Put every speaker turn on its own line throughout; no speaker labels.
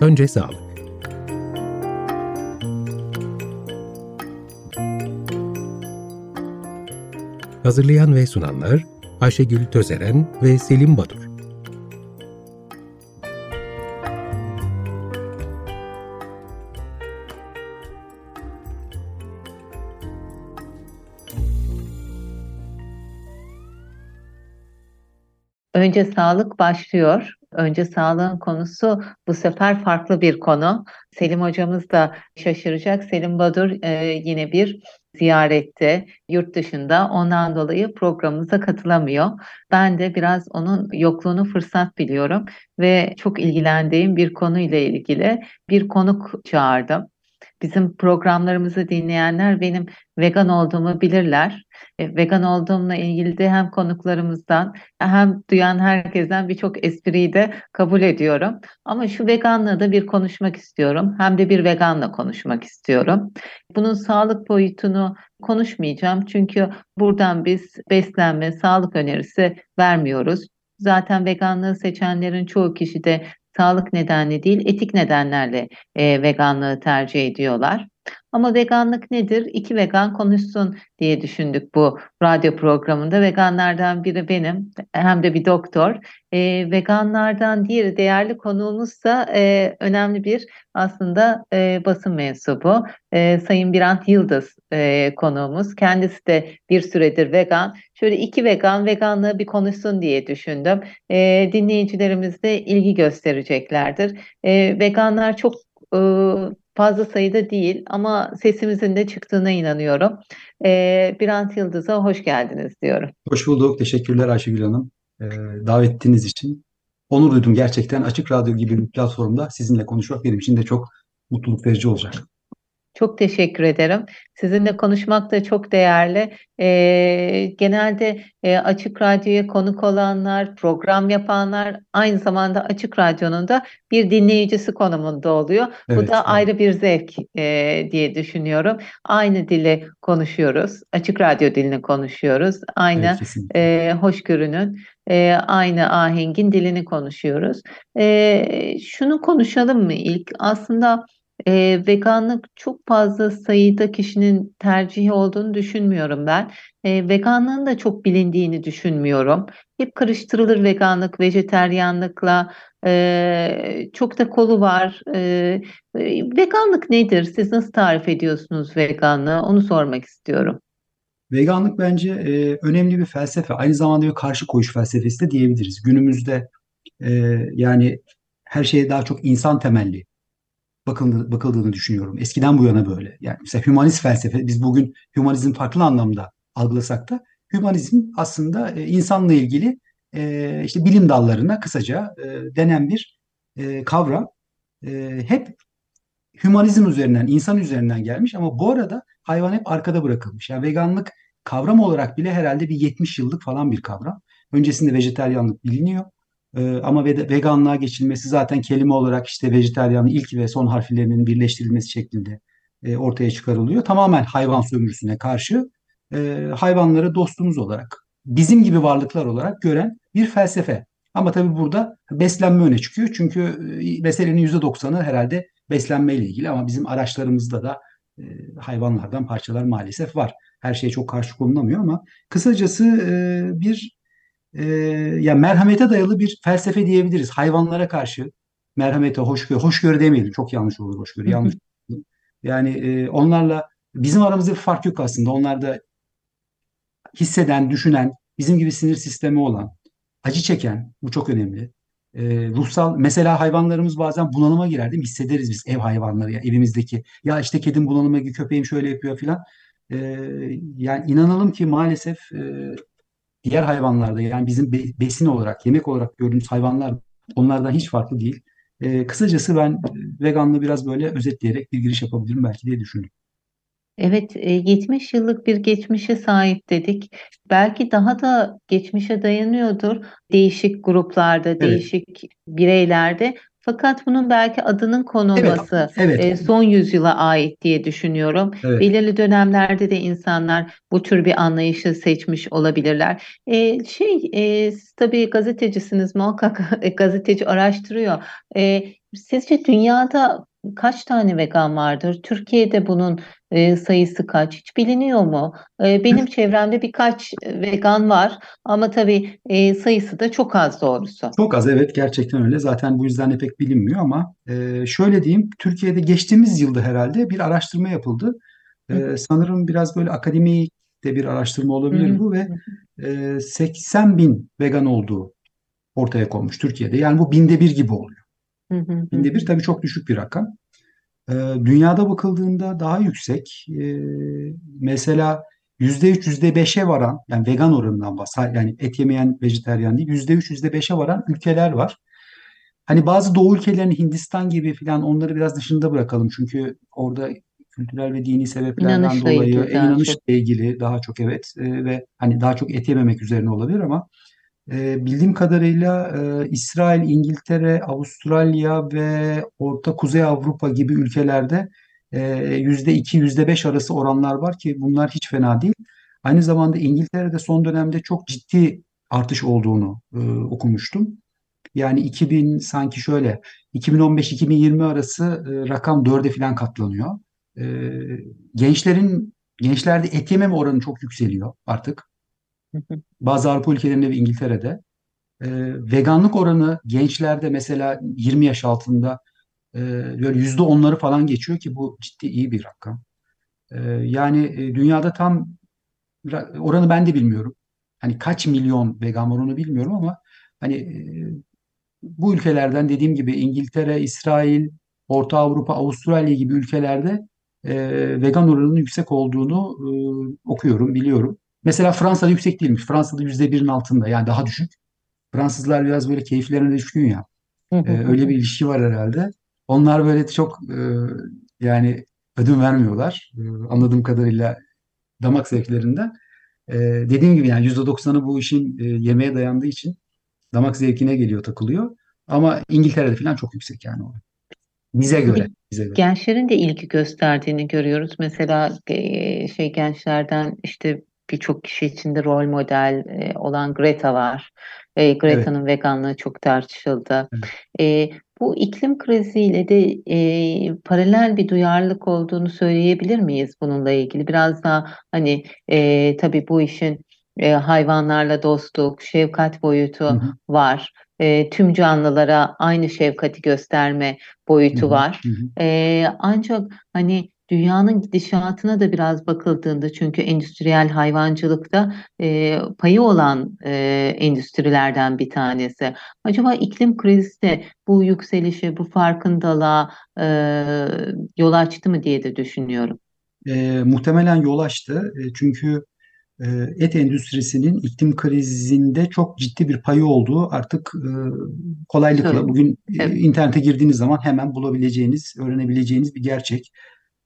Önce sağlık. Hazırlayan ve sunanlar Ayşegül Tözeren ve Selim Badur.
Önce sağlık başlıyor. Önce sağlığın konusu bu sefer farklı bir konu. Selim hocamız da şaşıracak. Selim Badur e, yine bir ziyarette yurt dışında ondan dolayı programımıza katılamıyor. Ben de biraz onun yokluğunu fırsat biliyorum ve çok ilgilendiğim bir konuyla ilgili bir konuk çağırdım. Bizim programlarımızı dinleyenler benim vegan olduğumu bilirler. E, vegan olduğumla ilgili de hem konuklarımızdan hem duyan herkesten birçok espriyi de kabul ediyorum. Ama şu veganlığı da bir konuşmak istiyorum. Hem de bir veganla konuşmak istiyorum. Bunun sağlık boyutunu konuşmayacağım. Çünkü buradan biz beslenme, sağlık önerisi vermiyoruz. Zaten veganlığı seçenlerin çoğu kişi de sağlık nedenli değil, etik nedenlerle e, veganlığı tercih ediyorlar. Ama veganlık nedir? İki vegan konuşsun diye düşündük bu radyo programında. Veganlardan biri benim hem de bir doktor. E, veganlardan diğeri değerli konuğumuzsa e, önemli bir aslında e, basın mensubu. E, Sayın Birant Yıldız e, konuğumuz. Kendisi de bir süredir vegan. Şöyle iki vegan veganlığı bir konuşsun diye düşündüm. E, dinleyicilerimiz de ilgi göstereceklerdir. E, veganlar çok e, fazla sayıda değil ama sesimizin de çıktığına inanıyorum. Ee, Birant Yıldız'a hoş geldiniz diyorum.
Hoş bulduk. Teşekkürler Ayşegül Hanım. Ee, davet ettiğiniz için. Onur duydum gerçekten. Açık Radyo gibi bir platformda sizinle konuşmak benim için de çok mutluluk verici olacak.
Çok teşekkür ederim. Sizinle konuşmak da çok değerli. E, genelde e, Açık Radyo'ya konuk olanlar, program yapanlar aynı zamanda Açık Radyo'nun da bir dinleyicisi konumunda oluyor. Evet, Bu da evet. ayrı bir zevk e, diye düşünüyorum. Aynı dili konuşuyoruz. Açık Radyo dilini konuşuyoruz. Aynı evet, e, hoşgörünün, e, aynı ahengin dilini konuşuyoruz. E, şunu konuşalım mı ilk? Aslında e, veganlık çok fazla sayıda kişinin tercihi olduğunu düşünmüyorum ben. E, veganlığın da çok bilindiğini düşünmüyorum. Hep karıştırılır veganlık, vejeteryanlıkla. E, çok da kolu var. E, veganlık nedir? Siz nasıl tarif ediyorsunuz veganlığı? Onu sormak istiyorum.
Veganlık bence e, önemli bir felsefe. Aynı zamanda bir karşı koyuş felsefesi de diyebiliriz. Günümüzde e, yani her şeye daha çok insan temelli bakıldı, bakıldığını düşünüyorum. Eskiden bu yana böyle. Yani mesela hümanist felsefe, biz bugün hümanizm farklı anlamda algılasak da hümanizm aslında e, insanla ilgili e, işte bilim dallarına kısaca e, denen bir e, kavram. E, hep hümanizm üzerinden, insan üzerinden gelmiş ama bu arada hayvan hep arkada bırakılmış. Yani veganlık kavram olarak bile herhalde bir 70 yıllık falan bir kavram. Öncesinde vejeteryanlık biliniyor. Ee, ama veganlığa geçilmesi zaten kelime olarak işte vejetaryanın ilk ve son harflerinin birleştirilmesi şeklinde e, ortaya çıkarılıyor. Tamamen hayvan sömürüsüne karşı e, hayvanları dostumuz olarak, bizim gibi varlıklar olarak gören bir felsefe. Ama tabii burada beslenme öne çıkıyor. Çünkü e, meselenin %90'ı herhalde beslenmeyle ilgili ama bizim araçlarımızda da hayvanlardan parçalar maalesef var. Her şeye çok karşı konulmuyor ama kısacası bir e, ya merhamete dayalı bir felsefe diyebiliriz. Hayvanlara karşı merhamete, hoşgörü, hoşgörü demeyelim. Çok yanlış olur hoşgörü. Yanlış. yani e, onlarla bizim aramızda bir fark yok aslında. Onlar da hisseden, düşünen, bizim gibi sinir sistemi olan, acı çeken, bu çok önemli. E, ruhsal, mesela hayvanlarımız bazen bunalıma girer değil mi? Hissederiz biz ev hayvanları ya evimizdeki. Ya işte kedim bunalıma gibi köpeğim şöyle yapıyor filan. E, yani inanalım ki maalesef e, diğer hayvanlarda yani bizim besin olarak, yemek olarak gördüğümüz hayvanlar onlardan hiç farklı değil. E, kısacası ben veganlığı biraz böyle özetleyerek bir giriş yapabilirim belki diye düşündüm.
Evet, 70 e, yıllık bir geçmişe sahip dedik. Belki daha da geçmişe dayanıyordur değişik gruplarda, evet. değişik bireylerde. Fakat bunun belki adının
Evet,
konulması
evet,
e, son yüzyıla ait diye düşünüyorum.
evet.
Belirli dönemlerde de insanlar bu tür bir anlayışı seçmiş olabilirler. E, şey, e, siz tabii gazetecisiniz, muhakkak gazeteci araştırıyor. E, sizce dünyada kaç tane vegan vardır? Türkiye'de bunun e, sayısı kaç? Hiç biliniyor mu? E, benim çevremde birkaç vegan var ama tabii e, sayısı da çok az doğrusu.
Çok az evet gerçekten öyle. Zaten bu yüzden de pek bilinmiyor ama e, şöyle diyeyim Türkiye'de geçtiğimiz yılda herhalde bir araştırma yapıldı. E, sanırım biraz böyle akademik de bir araştırma olabilir bu ve e, 80 bin vegan olduğu ortaya konmuş Türkiye'de. Yani bu binde bir gibi oluyor.
Hı hı
Binde bir tabii çok düşük bir rakam. E, dünyada bakıldığında daha yüksek. E, mesela %3, %5'e varan yani vegan oranından bahsediyorum. Yani et yemeyen vejeteryan değil %3, %5'e varan ülkeler var. Hani bazı doğu ülkelerini Hindistan gibi falan onları biraz dışında bırakalım. Çünkü orada kültürel ve dini sebeplerden
İnanışla
dolayı
ilgili
inanışla
çok.
ilgili daha çok evet e, ve hani daha çok et yememek üzerine olabilir ama e, bildiğim kadarıyla e, İsrail, İngiltere, Avustralya ve Orta Kuzey Avrupa gibi ülkelerde e, yüzde iki, yüzde beş arası oranlar var ki bunlar hiç fena değil. Aynı zamanda İngiltere'de son dönemde çok ciddi artış olduğunu e, okumuştum. Yani 2000 sanki şöyle 2015-2020 arası e, rakam 4'e falan katlanıyor. E, gençlerin gençlerde et yememe oranı çok yükseliyor artık. Bazı Avrupa ülkelerinde ve İngiltere'de. E, veganlık oranı gençlerde mesela 20 yaş altında e, böyle yüzde onları falan geçiyor ki bu ciddi iyi bir rakam. E, yani dünyada tam ra- oranı ben de bilmiyorum. Hani kaç milyon vegan var onu bilmiyorum ama hani e, bu ülkelerden dediğim gibi İngiltere, İsrail, Orta Avrupa, Avustralya gibi ülkelerde e, vegan oranının yüksek olduğunu e, okuyorum, biliyorum. Mesela Fransa'da yüksek değilmiş. Fransa'da yüzde birin altında yani daha düşük. Fransızlar biraz böyle keyiflerine düşkün ya.
Hı
E,
hı hı
öyle bir ilişki var herhalde. Onlar böyle çok e, yani ödün vermiyorlar. E, anladığım kadarıyla damak zevklerinden. E, dediğim gibi yani yüzde doksanı bu işin e, yemeğe dayandığı için damak zevkine geliyor, takılıyor. Ama İngiltere'de falan çok yüksek yani o. Bize göre, bize göre.
gençlerin de ilgi gösterdiğini görüyoruz. Mesela e, şey gençlerden işte birçok kişi içinde rol model e, olan Greta var. E,
Evet,
Greta'nın veganlığı çok tartışıldı.
evet.
E, bu iklim kriziyle de e, paralel bir duyarlılık olduğunu söyleyebilir miyiz bununla ilgili? Biraz daha hani e, tabii bu işin e, hayvanlarla dostluk, şefkat boyutu
hı,
var. E, tüm canlılara aynı şefkati gösterme boyutu
hı,
var.
hı hı.
Ee, ancak hani dünyanın gidişatına da biraz bakıldığında çünkü endüstriyel hayvancılıkta e, payı olan e, endüstrilerden bir tanesi. Acaba iklim krizi de bu yükselişe, bu farkındalığa e, yol açtı mı diye de düşünüyorum.
E, muhtemelen yol açtı. E, çünkü e, et endüstrisinin iklim krizinde çok ciddi bir payı olduğu artık e, kolaylıkla
Söyle.
bugün
Evet.
internete girdiğiniz zaman hemen bulabileceğiniz, öğrenebileceğiniz bir gerçek.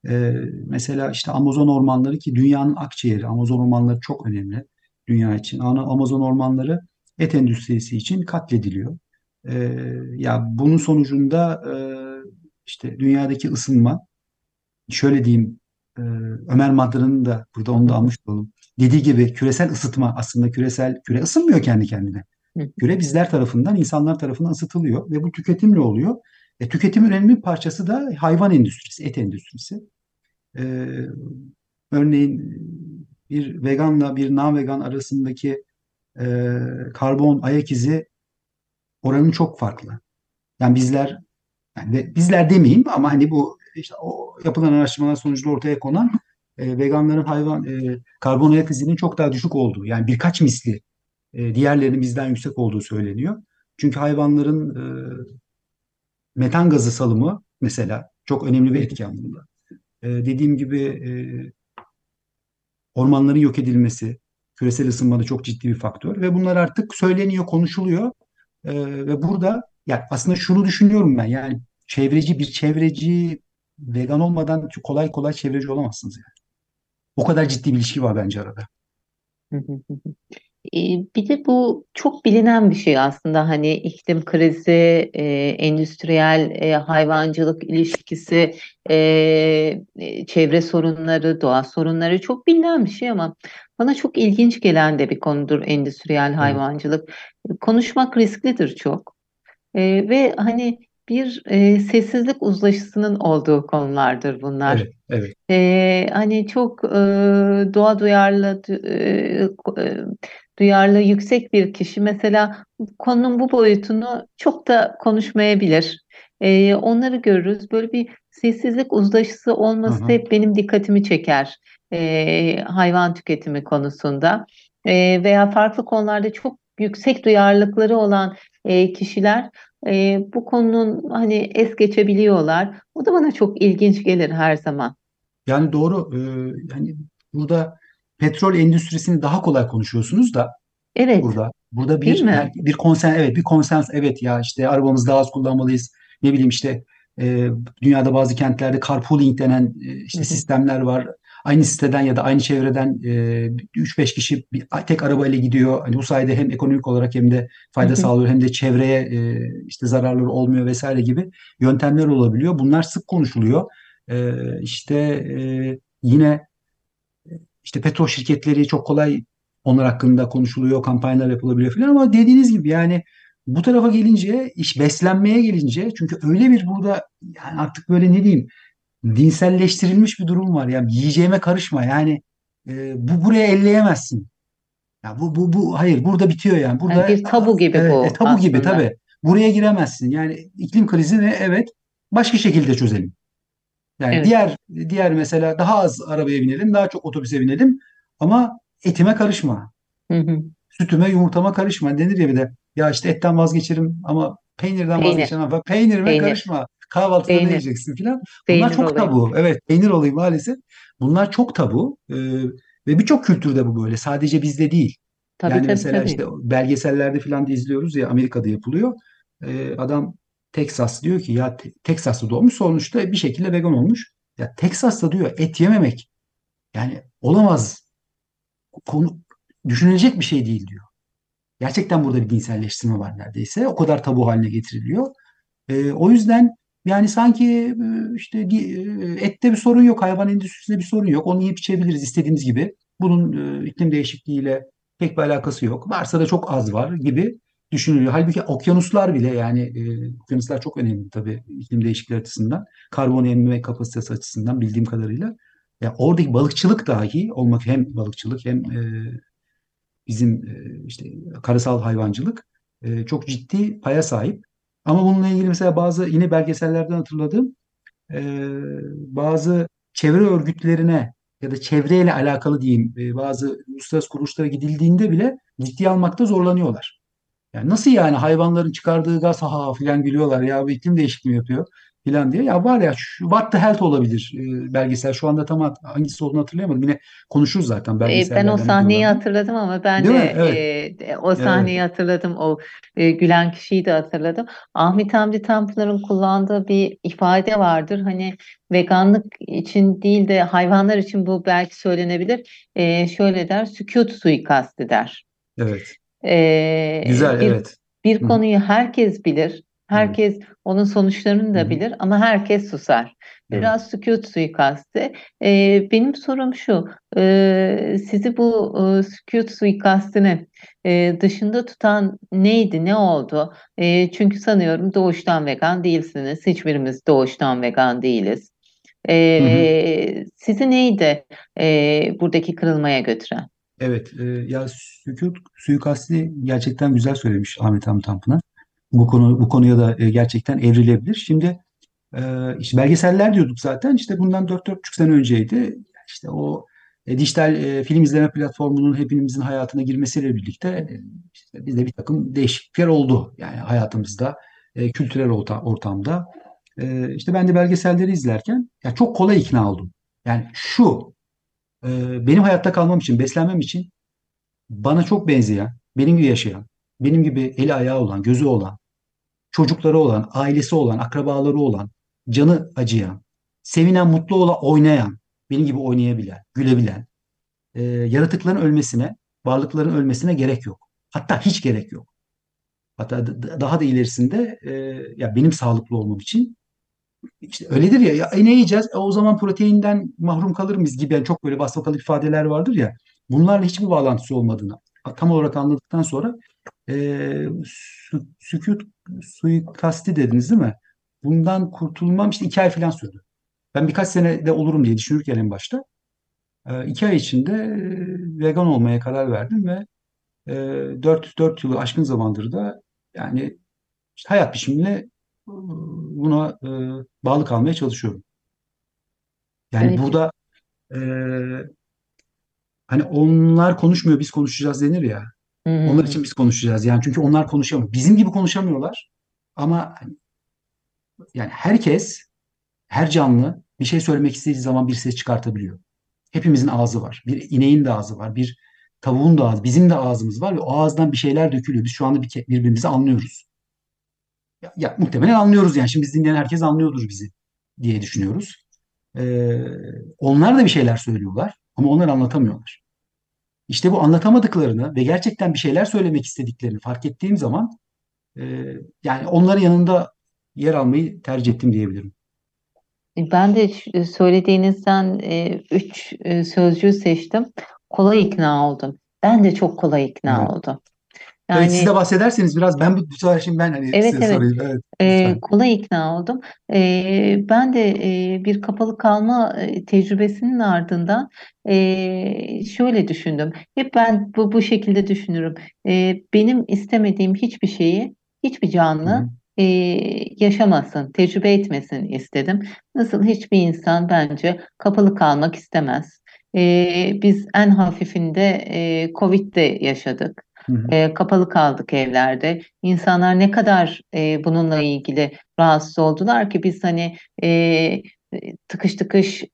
E, mesela işte Amazon ormanları ki dünyanın akciğeri. Amazon ormanları çok önemli dünya için. Ama Amazon ormanları et endüstrisi için katlediliyor. E, ya bunun sonucunda e, işte dünyadaki ısınma, şöyle diyeyim, e, Ömer Madra'nın da burada onu da almış olalım. Dediği gibi küresel ısıtma aslında küresel küre ısınmıyor kendi kendine. Küre bizler tarafından, insanlar tarafından ısıtılıyor ve bu tüketimle oluyor. E, tüketimin önemli bir parçası da hayvan endüstrisi, et endüstrisi. E, örneğin bir veganla bir non-vegan arasındaki e, karbon ayak izi oranı çok farklı. Yani bizler yani bizler demeyeyim ama hani bu işte o yapılan araştırmalar sonucunda ortaya konan e, veganların hayvan e, karbon ayak izinin çok daha düşük olduğu yani birkaç misli e, diğerlerinin bizden yüksek olduğu söyleniyor. Çünkü hayvanların e, metan gazı salımı mesela çok önemli bir etken bunda. E, dediğim gibi e, ormanların yok edilmesi küresel ısınmada çok ciddi bir faktör ve bunlar artık söyleniyor, konuşuluyor. E, ve burada yani aslında şunu düşünüyorum ben yani çevreci bir çevreci vegan olmadan kolay kolay çevreci olamazsınız yani. O kadar ciddi bir ilişki var bence arada.
Bir de bu çok bilinen bir şey aslında hani iklim krizi, e, endüstriyel e, hayvancılık ilişkisi, e, çevre sorunları, doğa sorunları çok bilinen bir şey ama bana çok ilginç gelen de bir konudur endüstriyel hayvancılık. Konuşmak risklidir çok. E, ve hani bir e, sessizlik uzlaşısının olduğu konulardır bunlar.
evet, evet.
E, hani çok e, doğa duyarlı e, duyarlı yüksek bir kişi mesela konunun bu boyutunu çok da konuşmayabilir. E, onları görürüz. Böyle bir sessizlik uzlaşısı
Hı
olması
hı.
hep benim dikkatimi çeker e, hayvan tüketimi konusunda. E, veya farklı konularda çok yüksek duyarlılıkları olan e, kişiler e, bu konunun hani es geçebiliyorlar. O da bana çok ilginç gelir her zaman.
Yani doğru. Ee, yani burada petrol endüstrisini daha kolay konuşuyorsunuz da
Evet,
burada. Burada bir yani bir konsen evet bir konsens evet ya işte arabamızı daha az kullanmalıyız. Ne bileyim işte e, dünyada bazı kentlerde carpooling denen e, işte
hı,
sistemler var. Aynı siteden ya da aynı çevreden e, 3-5 kişi bir, tek arabayla gidiyor. Hani bu sayede hem ekonomik olarak hem de fayda
hı,
sağlıyor hem de çevreye e, işte zararları olmuyor vesaire gibi yöntemler olabiliyor. Bunlar sık konuşuluyor. E, işte e, yine işte petrol şirketleri çok kolay onlar hakkında konuşuluyor, kampanyalar yapılabiliyor falan ama dediğiniz gibi yani bu tarafa gelince, iş beslenmeye gelince çünkü öyle bir burada yani artık böyle ne diyeyim dinselleştirilmiş bir durum var. Yani yiyeceğime karışma yani e, bu buraya elleyemezsin. Ya bu bu bu hayır burada bitiyor yani.
Yani
Burada
bir tabu gibi
evet e,
bu
tabu gibi
aslında.
tabii. Buraya giremezsin. Yani iklim krizini evet başka şekilde çözelim. Yani
Evet.
diğer diğer mesela daha az arabaya binelim, daha çok otobüse binelim ama etime karışma.
Hı hı.
Sütüme, yumurtama karışma denir ya bir de. Ya işte etten vazgeçerim ama peynirden
Peynir,
vazgeçemem falan. Peynirime
peynir,
karışma. Kahvaltıda ne
peynir,
yiyeceksin falan. Bunlar
peynir
çok
olayım.
tabu. Evet, peynir olayı maalesef. Bunlar çok tabu. Ee, ve birçok kültürde bu böyle. Sadece bizde değil.
Tabii
Yani
tabii
mesela
tabii.
işte belgesellerde falan da izliyoruz ya Amerika'da yapılıyor. Ee, adam Texas diyor ki ya Te- Texas'ta doğmuş sonuçta bir şekilde vegan olmuş. Ya Texas'ta diyor et yememek yani olamaz. Konu düşünülecek bir şey değil diyor. Gerçekten burada bir dinselleştirme var neredeyse. O kadar tabu haline getiriliyor. Ee, o yüzden yani sanki e, işte e, ette bir sorun yok, hayvan endüstrisinde bir sorun yok. Onu yiyip içebiliriz istediğimiz gibi. Bunun e, iklim değişikliğiyle pek bir alakası yok. Varsa da çok az var gibi düşünülüyor. Halbuki okyanuslar bile yani e, okyanuslar çok önemli tabii iklim değişikliği açısından. Karbon emme kapasitesi açısından bildiğim kadarıyla. Ya oradaki balıkçılık dahi olmak hem balıkçılık hem e, bizim e, işte karasal hayvancılık e, çok ciddi paya sahip. Ama bununla ilgili mesela bazı yine belgesellerden hatırladığım e, bazı çevre örgütlerine ya da çevreyle alakalı diyeyim e, bazı uluslararası kuruluşlara gidildiğinde bile ciddiye almakta zorlanıyorlar. Yani nasıl yani hayvanların çıkardığı gaz ha ha filan gülüyorlar ya bu iklim değişikliği yapıyor filan diye. Ya var ya şu What the Health olabilir e, belgesel. Şu anda tam hangisi olduğunu hatırlayamadım. Yine konuşuruz zaten
E, Ben o sahneyi
videolardan.
hatırladım ama ben
Değil
de
mi? Evet.
e, o
Evet.
sahneyi hatırladım. O e, gülen kişiyi de hatırladım. Ahmet Hamdi Tanpınar'ın kullandığı bir ifade vardır. Hani veganlık için değil de hayvanlar için bu belki söylenebilir. E, şöyle der, sükût suikastı der.
Evet.
E,
Güzel,
bir
evet.
bir konuyu herkes bilir.
Evet.
Herkes onun sonuçlarını da bilir ama herkes susar.
Evet.
Biraz sükût suikastı. Ee, benim sorum şu, e, sizi bu e, sükût suikastını e, dışında tutan neydi, ne oldu? E, çünkü sanıyorum doğuştan vegan değilsiniz. Hiçbirimiz doğuştan vegan değiliz.
Hı hı.
E, sizi neydi e, buradaki kırılmaya götüren?
Evet. e, ya sükût suikastini gerçekten güzel söylemiş Ahmet Hamdi Tanpınar. Bu konu bu konuya da e, gerçekten evrilebilir. Şimdi e, işte belgeseller diyorduk zaten. İşte bundan dört dört buçuk sene önceydi. İşte o e, dijital e, film izleme platformunun hepimizin hayatına girmesiyle birlikte e, işte bizde bir takım değişiklikler oldu. Yani hayatımızda, e, kültürel orta- ortamda. E, işte ben de belgeselleri izlerken ya çok kolay ikna oldum. Yani şu e, benim hayatta kalmam için, beslenmem için bana çok benzeyen, benim gibi yaşayan, benim gibi eli ayağı olan, gözü olan, çocukları olan, ailesi olan, akrabaları olan, canı acıyan, sevinen, mutlu olan, oynayan, benim gibi oynayabilen, gülebilen, e, yaratıkların ölmesine varlıkların ölmesine gerek yok. Hatta hiç gerek yok. Hatta daha da ilerisinde e, ya benim sağlıklı olmam için işte öyledir ya, ya e, ne yiyeceğiz? E, o zaman proteinden mahrum kalır mıyız gibi yani çok böyle basmakalı ifadeler vardır ya. Bunlarla hiçbir bağlantısı olmadığını tam olarak anladıktan sonra e, sü, sükut suikasti dediniz değil mi? Bundan kurtulmam işte iki ay falan sürdü. Ben birkaç sene de olurum diye düşünürken en başta. E, iki ay içinde e, vegan olmaya karar verdim ve e, 4, 4 yılı aşkın zamandır da yani işte hayat biçimine buna e, bağlı kalmaya çalışıyorum. Yani
Evet.
burada e, hani onlar konuşmuyor biz konuşacağız denir ya. Onlar için biz konuşacağız. Yani çünkü onlar konuşamıyor. Bizim gibi konuşamıyorlar. Ama hani, yani herkes, her canlı bir şey söylemek istediği zaman bir ses çıkartabiliyor. Hepimizin ağzı var. Bir ineğin de ağzı var. Bir tavuğun da ağzı, bizim de ağzımız var ve o ağızdan bir şeyler dökülüyor. Biz şu anda bir, birbirimizi anlıyoruz. Ya, ya muhtemelen anlıyoruz yani. Şimdi biz dinleyen herkes anlıyordur bizi diye düşünüyoruz. Ee, onlar da bir şeyler söylüyorlar ama onlar anlatamıyorlar. İşte bu anlatamadıklarını ve gerçekten bir şeyler söylemek istediklerini fark ettiğim zaman e, yani onların yanında yer almayı tercih ettim diyebilirim.
Ben de ş- söylediğinizden e, üç e, sözcüğü seçtim. Kolay ikna oldum. Ben de çok kolay ikna
Evet.
oldum.
Evet siz
Yani
de bahsederseniz biraz ben bu, bu sefer şimdi ben hani
evet
size
evet
sorayım. Evet
e,
lütfen.
kolay ikna oldum. E, ben de e, bir kapalı kalma e, tecrübesinin ardından e, şöyle düşündüm. Hep ben bu, bu şekilde düşünürüm. E, benim istemediğim hiçbir şeyi hiçbir canlı e, yaşamasın, tecrübe etmesin istedim. Nasıl hiçbir insan bence kapalı kalmak istemez. E, biz en hafifinde e, Covid'de yaşadık. E, kapalı kaldık evlerde. İnsanlar ne kadar e, bununla ilgili rahatsız oldular ki biz hani e, tıkış tıkış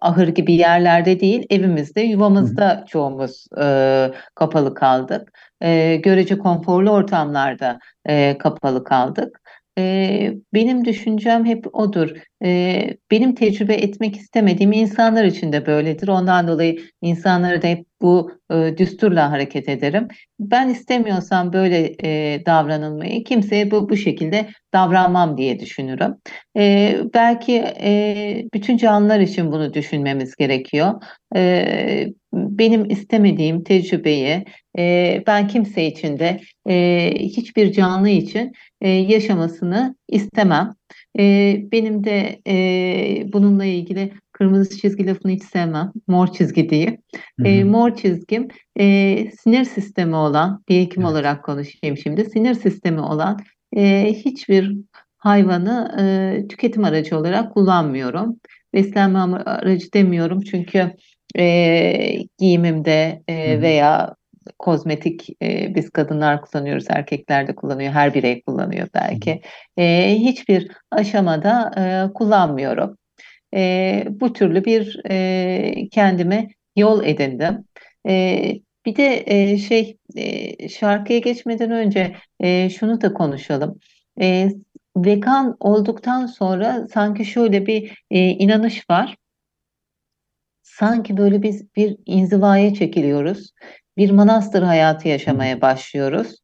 ahır gibi yerlerde değil evimizde yuvamızda çoğumuz e, kapalı kaldık. E, görece konforlu ortamlarda e, kapalı kaldık. E, benim düşüncem hep odur. E, benim tecrübe etmek istemediğim insanlar için de böyledir. Ondan dolayı insanlara da hep bu e, düsturla hareket ederim. Ben istemiyorsam böyle e, davranılmayı kimseye bu bu şekilde davranmam diye düşünürüm. E, belki e, bütün canlılar için bunu düşünmemiz gerekiyor. E, benim istemediğim tecrübeyi e, ben kimse için de e, hiçbir canlı için e, yaşamasını istemem. E, benim de e, bununla ilgili kırmızı çizgi lafını hiç sevmem. Mor çizgi.
Hı
E, mor çizgim e, sinir sistemi olan bir hekim
Evet.
olarak konuşayım şimdi. Sinir sistemi olan e, hiçbir hayvanı e, tüketim aracı olarak kullanmıyorum. Beslenme aracı demiyorum çünkü e, giyimimde e, veya kozmetik e, biz kadınlar kullanıyoruz, erkekler de kullanıyor, her birey kullanıyor belki. E, hiçbir aşamada e, kullanmıyorum. E, bu türlü bir e, kendime yol edindim. E, bir de e, şey e, şarkıya geçmeden önce e, şunu da konuşalım. E, vegan olduktan sonra sanki şöyle bir e, inanış var. Sanki böyle biz bir inzivaya çekiliyoruz. Bir manastır hayatı yaşamaya başlıyoruz.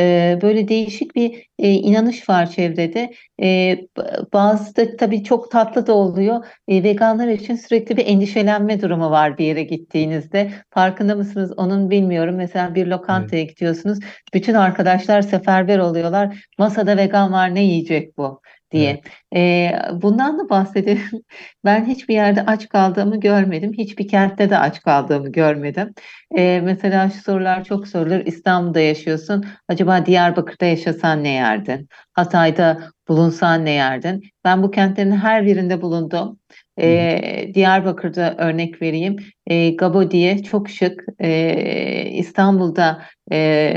Ee, böyle değişik bir e, inanış var çevrede. B- bazı da tabii çok tatlı da oluyor. Ee, veganlar için sürekli bir endişelenme durumu var bir yere gittiğinizde. Farkında mısınız? Onun bilmiyorum. Mesela bir
Evet.
lokantaya gidiyorsunuz. Bütün arkadaşlar seferber oluyorlar. Masada vegan var, ne yiyecek bu
Evet.
diye. Ee, bundan da bahsedelim. Ben hiçbir yerde aç kaldığımı görmedim. Hiçbir kentte de aç kaldığımı görmedim. Ee, mesela şu sorular çok sorulur. İstanbul'da yaşıyorsun. Acaba Diyarbakır'da yaşasan ne yerdin? Hatay'da bulunsan ne yerdin? Ben bu kentlerin her birinde bulundum. Ee, Diyarbakır'da örnek vereyim. Ee, Gabo diye çok şık. Ee, İstanbul'da e,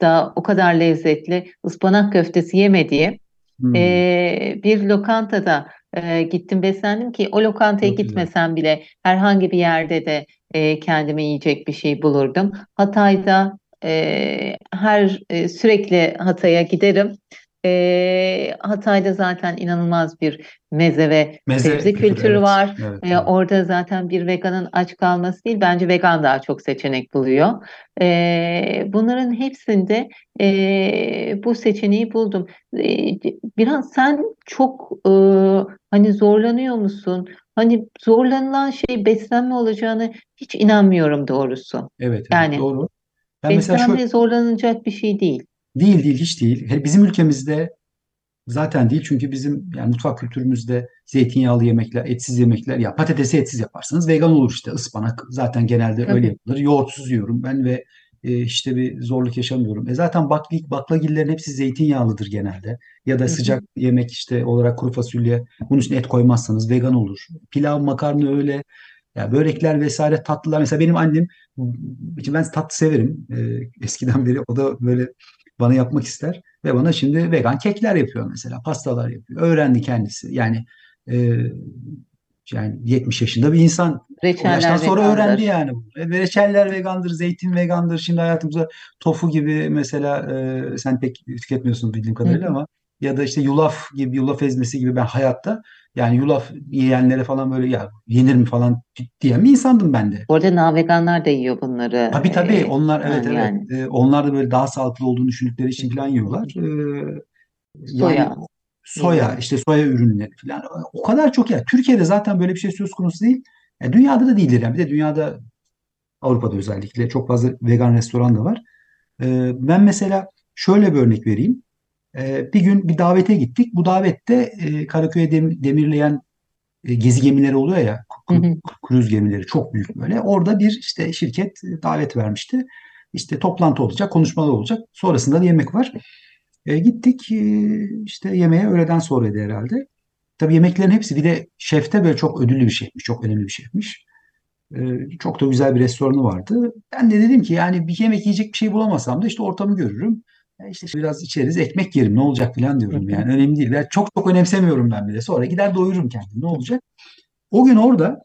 da o kadar lezzetli ıspanak köftesi yemediğim
Hmm.
ee, bir lokantada e, gittim beslendim ki o lokantaya
Çok güzel.
gitmesem bile herhangi bir yerde de e, kendime yiyecek bir şey bulurdum. Hatay'da e, her e, sürekli Hatay'a giderim. E, Hatay'da zaten inanılmaz bir meze ve
Meze
sebze
kültürü, evet.
var.
Evet,
E, orada zaten bir veganın aç kalması değil, bence vegan daha çok seçenek buluyor. E, bunların hepsinde e, bu seçeneği buldum. E, biraz sen çok e, hani zorlanıyor musun? Hani zorlanılan şey beslenme olacağını hiç inanmıyorum doğrusu.
Evet, evet,
Yani
doğru. Ben mesela şöyle
beslenme zorlanacak bir şey değil.
Değil değil hiç değil. Bizim ülkemizde zaten değil çünkü bizim yani mutfak kültürümüzde zeytinyağlı yemekler, etsiz yemekler ya patatesi etsiz yaparsınız vegan olur işte ıspanak zaten genelde öyle
Tabii.
yapılır. Yoğurtsuz yiyorum ben ve e, işte bir zorluk yaşamıyorum. E zaten bakli, baklagillerin hepsi zeytinyağlıdır genelde. Ya da sıcak yemek işte olarak kuru fasulye bunun için et koymazsanız vegan olur. Pilav, makarna öyle. Ya börekler vesaire tatlılar. Mesela benim annem ben tatlı severim. E, eskiden beri o da böyle bana yapmak ister ve bana şimdi vegan kekler yapıyor mesela, pastalar yapıyor. Öğrendi kendisi. Yani e, yani 70 yaşında bir insan. O yaştan
Reçeller
sonra
vegandır.
öğrendi yani bunu. E, reçeller vegandır, zeytin vegandır. Şimdi hayatımızda tofu gibi mesela e, sen pek tüketmiyorsun bildiğim kadarıyla
hı.
ama ya da işte yulaf gibi, yulaf ezmesi gibi ben hayatta yani yulaf yiyenlere falan böyle ya yenir mi falan diyen bir insandım ben de.
Bu arada na-veganlar da yiyor bunları.
Tabii tabii
E,
onlar evet
ha,
evet
yani
E, onlar da böyle daha sağlıklı olduğunu düşündükleri için falan yiyorlar. E, yani
soya
soya
yiyor.
işte soya ürünleri falan o kadar çok ya. Türkiye'de zaten böyle bir şey söz konusu değil. Ya dünyada da değildir yani. Bir de dünyada Avrupa'da özellikle çok fazla vegan restoran da var. E, ben mesela şöyle bir örnek vereyim. E, bir gün bir davete gittik. Bu davette e, Karaköy'e dem- demirleyen e, gezi gemileri oluyor ya, kruz gemileri çok büyük böyle. Orada bir işte şirket davet vermişti. İşte toplantı olacak, konuşmalar olacak. Sonrasında da yemek var. E, gittik e, işte yemeğe öğleden sonraydı herhalde. Tabii yemeklerin hepsi bir de şefte böyle çok ödüllü bir şeymiş, çok önemli bir şeymiş. E, çok da güzel bir restoranı vardı. Ben de dedim ki yani bir yemek yiyecek bir şey bulamasam da işte ortamı görürüm. E, işte biraz içeriz, ekmek yerim ne olacak falan diyorum yani önemli değil. Ben çok çok önemsemiyorum ben bile. Sonra gider doyururum kendimi ne olacak? O gün orada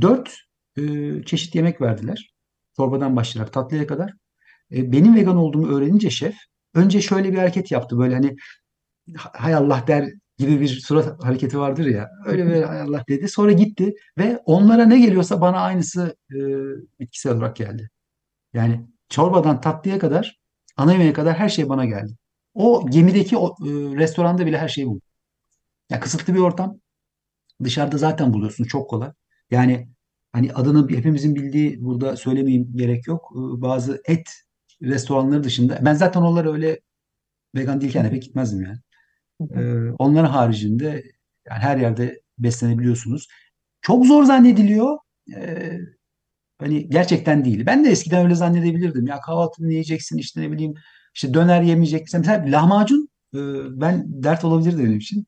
dört e, çeşit yemek verdiler. Çorbadan başlayarak tatlıya kadar. E, benim vegan olduğumu öğrenince şef önce şöyle bir hareket yaptı. Böyle hani hay Allah der gibi bir surat hareketi vardır ya. Öyle böyle hay Allah dedi. Sonra gitti ve onlara ne geliyorsa bana aynısı e, bitkisel olarak geldi. Yani çorbadan tatlıya kadar, ana yemeğe kadar her şey bana geldi. O gemideki o, e, restoranda bile her şeyi buldum. Ya kısıtlı bir ortam. Dışarıda zaten buluyorsun çok kolay. Yani hani adını hepimizin bildiği burada söylemeyeyim gerek yok. Ee, Bazı et restoranları dışında ben zaten onlara öyle vegan değilken de pek gitmezdim yani. Ee, onların haricinde yani her yerde beslenebiliyorsunuz. Çok zor zannediliyor. Ee, hani gerçekten değil. Ben de eskiden öyle zannedebilirdim. Ya kahvaltını yiyeceksin işte ne bileyim işte döner yemeyeceksin. Mesela lahmacun e, ben dert olabilirdi benim için.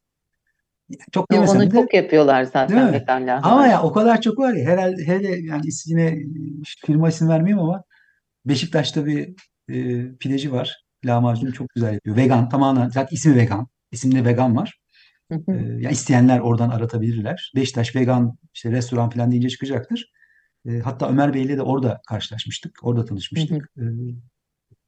Çok
Onu
yemesem de
çok yapıyorlar zaten vegan
Ama ya
lahmacun.
o kadar çok var ya herhalde hele yani ismine firma isim vermeyeyim ama Beşiktaş'ta bir e, pideci var. Lahmacun çok güzel yapıyor. Vegan tamamen zaten ismi vegan. İsimde vegan var.
Hı
E, ya isteyenler oradan aratabilirler. Beşiktaş vegan işte restoran falan deyince çıkacaktır. E, hatta Ömer Bey'le de orada karşılaşmıştık. Orada
Hı hı.
tanışmıştık. E,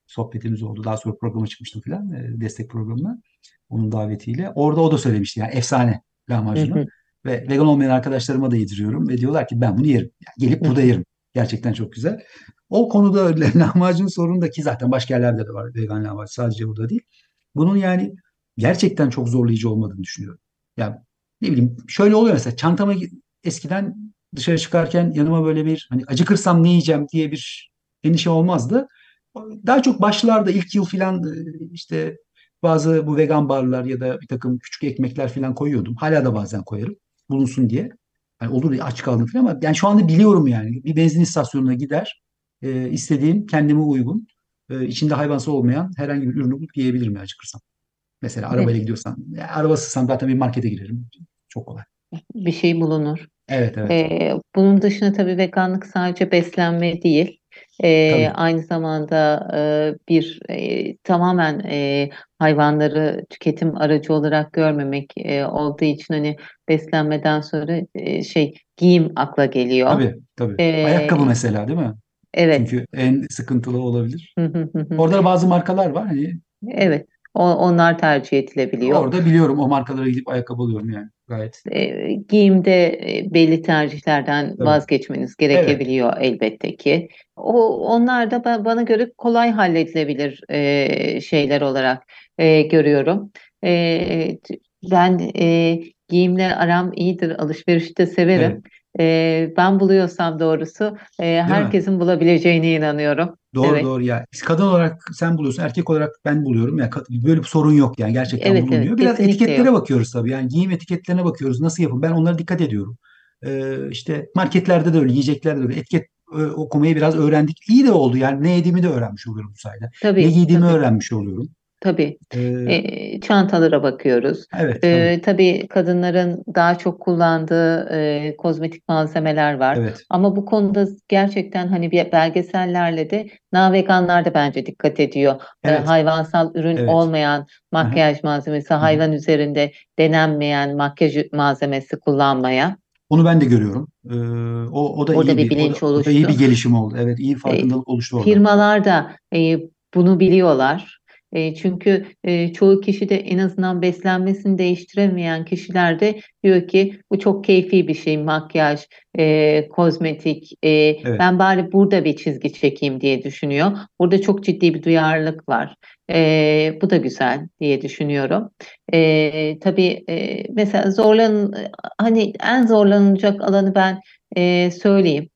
sohbetimiz oldu. Daha sonra programa çıkmıştım falan. e, destek programına. Onun davetiyle. Orada o da söylemişti. Yani efsane
Hı
lahmacunu.
hı.
Ve vegan olmayan arkadaşlarıma da yediriyorum. Ve diyorlar ki ben bunu yerim. Yani gelip
Hı
burada
hı.
yerim. Gerçekten çok güzel. O konuda öyle lahmacun sorunu ki zaten başka yerlerde de var vegan lahmacun. Sadece burada değil. Bunun yani gerçekten çok zorlayıcı olmadığını düşünüyorum. Yani ne bileyim şöyle oluyor mesela çantama eskiden dışarı çıkarken yanıma böyle bir hani acıkırsam ne yiyeceğim diye bir endişe olmazdı. Daha çok başlarda ilk yıl filan e, işte bazı bu vegan barlar ya da bir takım küçük ekmekler filan koyuyordum. Hala da bazen koyarım bulunsun diye. Yani olur ya aç kaldım filan ama yani şu anda biliyorum yani. Bir benzin istasyonuna gider e, istediğim kendime uygun e, içinde hayvansal olmayan herhangi bir ürünü bulup yiyebilirim ya acıkırsam. Mesela
Evet,
arabayla gidiyorsam ya arabasızsam zaten bir markete girerim. Çok kolay.
bir şey bulunur.
Evet evet.
Ee, bunun dışında tabii veganlık sadece beslenme değil.
Tabii.
aynı zamanda e, bir e, tamamen e, hayvanları tüketim aracı olarak görmemek e, olduğu için hani beslenmeden sonra e, şey giyim akla geliyor.
Tabii tabii.
Ee,
Ayakkabı mesela değil mi?
evet.
Çünkü en sıkıntılı olabilir. Orada da bazı markalar var. Hani
Evet. O, onlar tercih edilebiliyor.
Orada biliyorum o markalara gidip ayakkabı alıyorum yani gayet.
E, giyimde e, belli tercihlerden
Evet.
vazgeçmeniz gerekebiliyor elbette ki. O onlar da ba- bana göre kolay halledilebilir e, şeyler olarak e, görüyorum. E, ben e, giyimle aram iyidir, alışverişi de severim. E, ben buluyorsam doğrusu e, herkesin bulabileceğine inanıyorum.
Doğru
Evet.
doğru ya. Biz kadın olarak sen buluyorsun, erkek olarak ben buluyorum. Ya kad- böyle bir sorun yok yani gerçekten
Evet,
bulunuyor.
evet,
Biraz etiketlere
yok.
bakıyoruz tabii. Yani giyim etiketlerine bakıyoruz. Nasıl yapın? Ben onlara dikkat ediyorum. Ee, işte marketlerde de öyle, yiyeceklerde de öyle. Etiket e, okumayı biraz öğrendik. İyi de oldu yani ne yediğimi de öğrenmiş oluyorum bu sayede.
Tabii,
Ne giydiğimi
tabii,
öğrenmiş oluyorum.
Tabii.
Ee,
E, çantalara bakıyoruz.
evet, tabii.
Ee, tabii kadınların daha çok kullandığı e, kozmetik malzemeler var.
Evet.
Ama bu konuda gerçekten hani bir belgesellerle de naveganlar da bence dikkat ediyor.
Evet.
hayvansal ürün
Evet.
olmayan makyaj malzemesi, hayvan üzerinde denenmeyen makyaj malzemesi kullanmaya.
Onu ben de görüyorum. Ee, o, o da
Orada
iyi
bir
bir, o
bilinç
da, o da iyi bir
oluştu.
gelişim oldu. Evet, iyi farkındalık oluştu orada.
Firmalar da e, bunu biliyorlar. E, çünkü e, çoğu kişi de en azından beslenmesini değiştiremeyen kişiler de diyor ki bu çok keyfi bir şey makyaj, e, kozmetik. e,
Evet.
ben bari burada bir çizgi çekeyim diye düşünüyor. Burada çok ciddi bir duyarlılık var. E, bu da güzel diye düşünüyorum. E, tabii e, mesela zorlan hani en zorlanacak alanı ben e, söyleyeyim.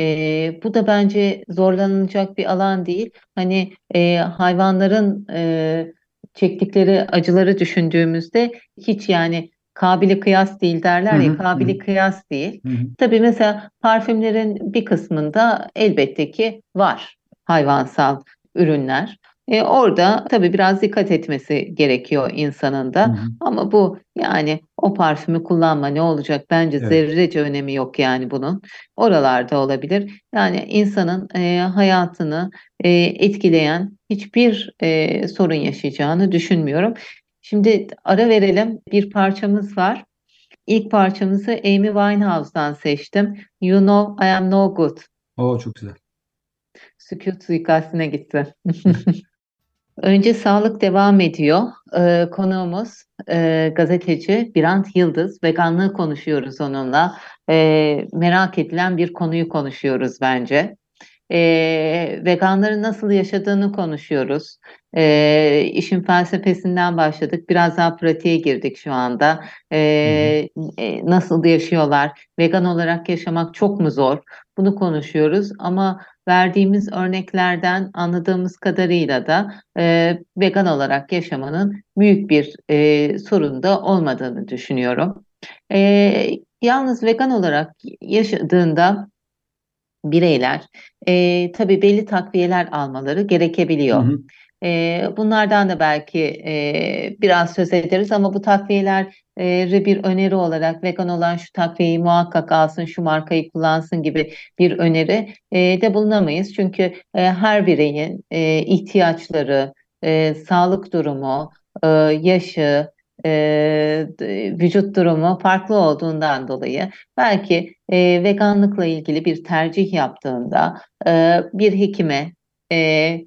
Ee, bu da bence zorlanılacak bir alan değil. Hani e, hayvanların e, çektikleri acıları düşündüğümüzde hiç yani kabili kıyas değil derler
Hı
ya
hı,
kabili
hı.
kıyas değil.
Hı hı.
Tabii mesela parfümlerin bir kısmında elbette ki var hayvansal ürünler. E, orada tabii biraz dikkat etmesi gerekiyor insanın
Hı
da.
hı.
Ama bu yani o parfümü kullanma ne olacak? Bence
Evet.
zerrece önemi yok yani bunun. Oralarda olabilir. Yani insanın e, hayatını e, etkileyen hiçbir e, sorun yaşayacağını düşünmüyorum. Şimdi ara verelim. Bir parçamız var. İlk parçamızı Amy Winehouse'dan seçtim. You Know I Am No Good.
Oo, çok güzel.
Sükût suikastine gitti. Önce sağlık devam ediyor. Ee, konuğumuz e, gazeteci Birant Yıldız. Veganlığı konuşuyoruz onunla. Ee, merak edilen bir konuyu konuşuyoruz bence. Ee, veganların nasıl yaşadığını konuşuyoruz. Ee, işin felsefesinden başladık. Biraz daha pratiğe girdik şu anda. Ee, e, nasıl yaşıyorlar? Vegan olarak yaşamak çok mu zor? Bunu konuşuyoruz ama verdiğimiz örneklerden anladığımız kadarıyla da e, vegan olarak yaşamanın büyük bir e, sorun da olmadığını düşünüyorum. E, yalnız vegan olarak yaşadığında bireyler e, tabii belli takviyeler almaları
Hı
gerekebiliyor.
hı.
E, bunlardan da belki e, biraz söz ederiz ama bu takviyeleri bir öneri olarak vegan olan şu takviyeyi muhakkak alsın, şu markayı kullansın gibi bir öneri e, de bulunamayız. Çünkü e, her bireyin e, ihtiyaçları, e, sağlık durumu, e, yaşı, e, vücut durumu farklı olduğundan dolayı belki e, veganlıkla ilgili bir tercih yaptığında e, bir hekime e,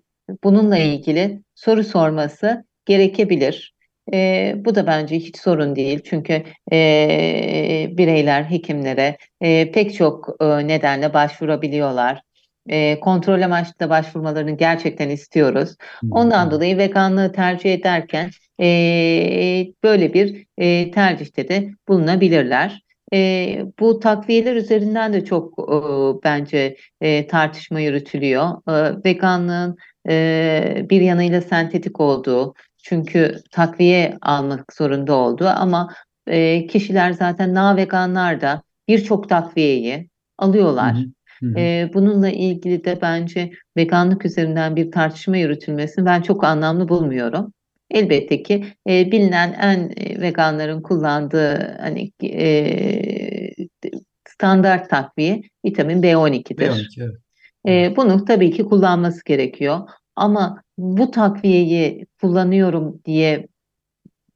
bununla ilgili soru sorması gerekebilir. E, bu da bence hiç sorun değil çünkü e, bireyler hekimlere e, pek çok e, nedenle başvurabiliyorlar. E, kontrol amaçlı da başvurmalarını gerçekten istiyoruz. Ondan dolayı veganlığı tercih ederken e, böyle bir e, tercihte de bulunabilirler. E, bu takviyeler üzerinden de çok e, bence e, tartışma yürütülüyor. E, veganlığın e, bir yanıyla sentetik olduğu, çünkü takviye almak zorunda olduğu ama e, kişiler zaten na veganlar da birçok takviyeyi alıyorlar.
hı. Hı hı.
E, bununla ilgili de bence veganlık üzerinden bir tartışma yürütülmesini ben çok anlamlı bulmuyorum. Elbette ki e, bilinen en veganların kullandığı hani e, standart takviye vitamin B12'dir.
B12 evet.
E, bunu tabii ki kullanması gerekiyor. Ama bu takviyeyi kullanıyorum diye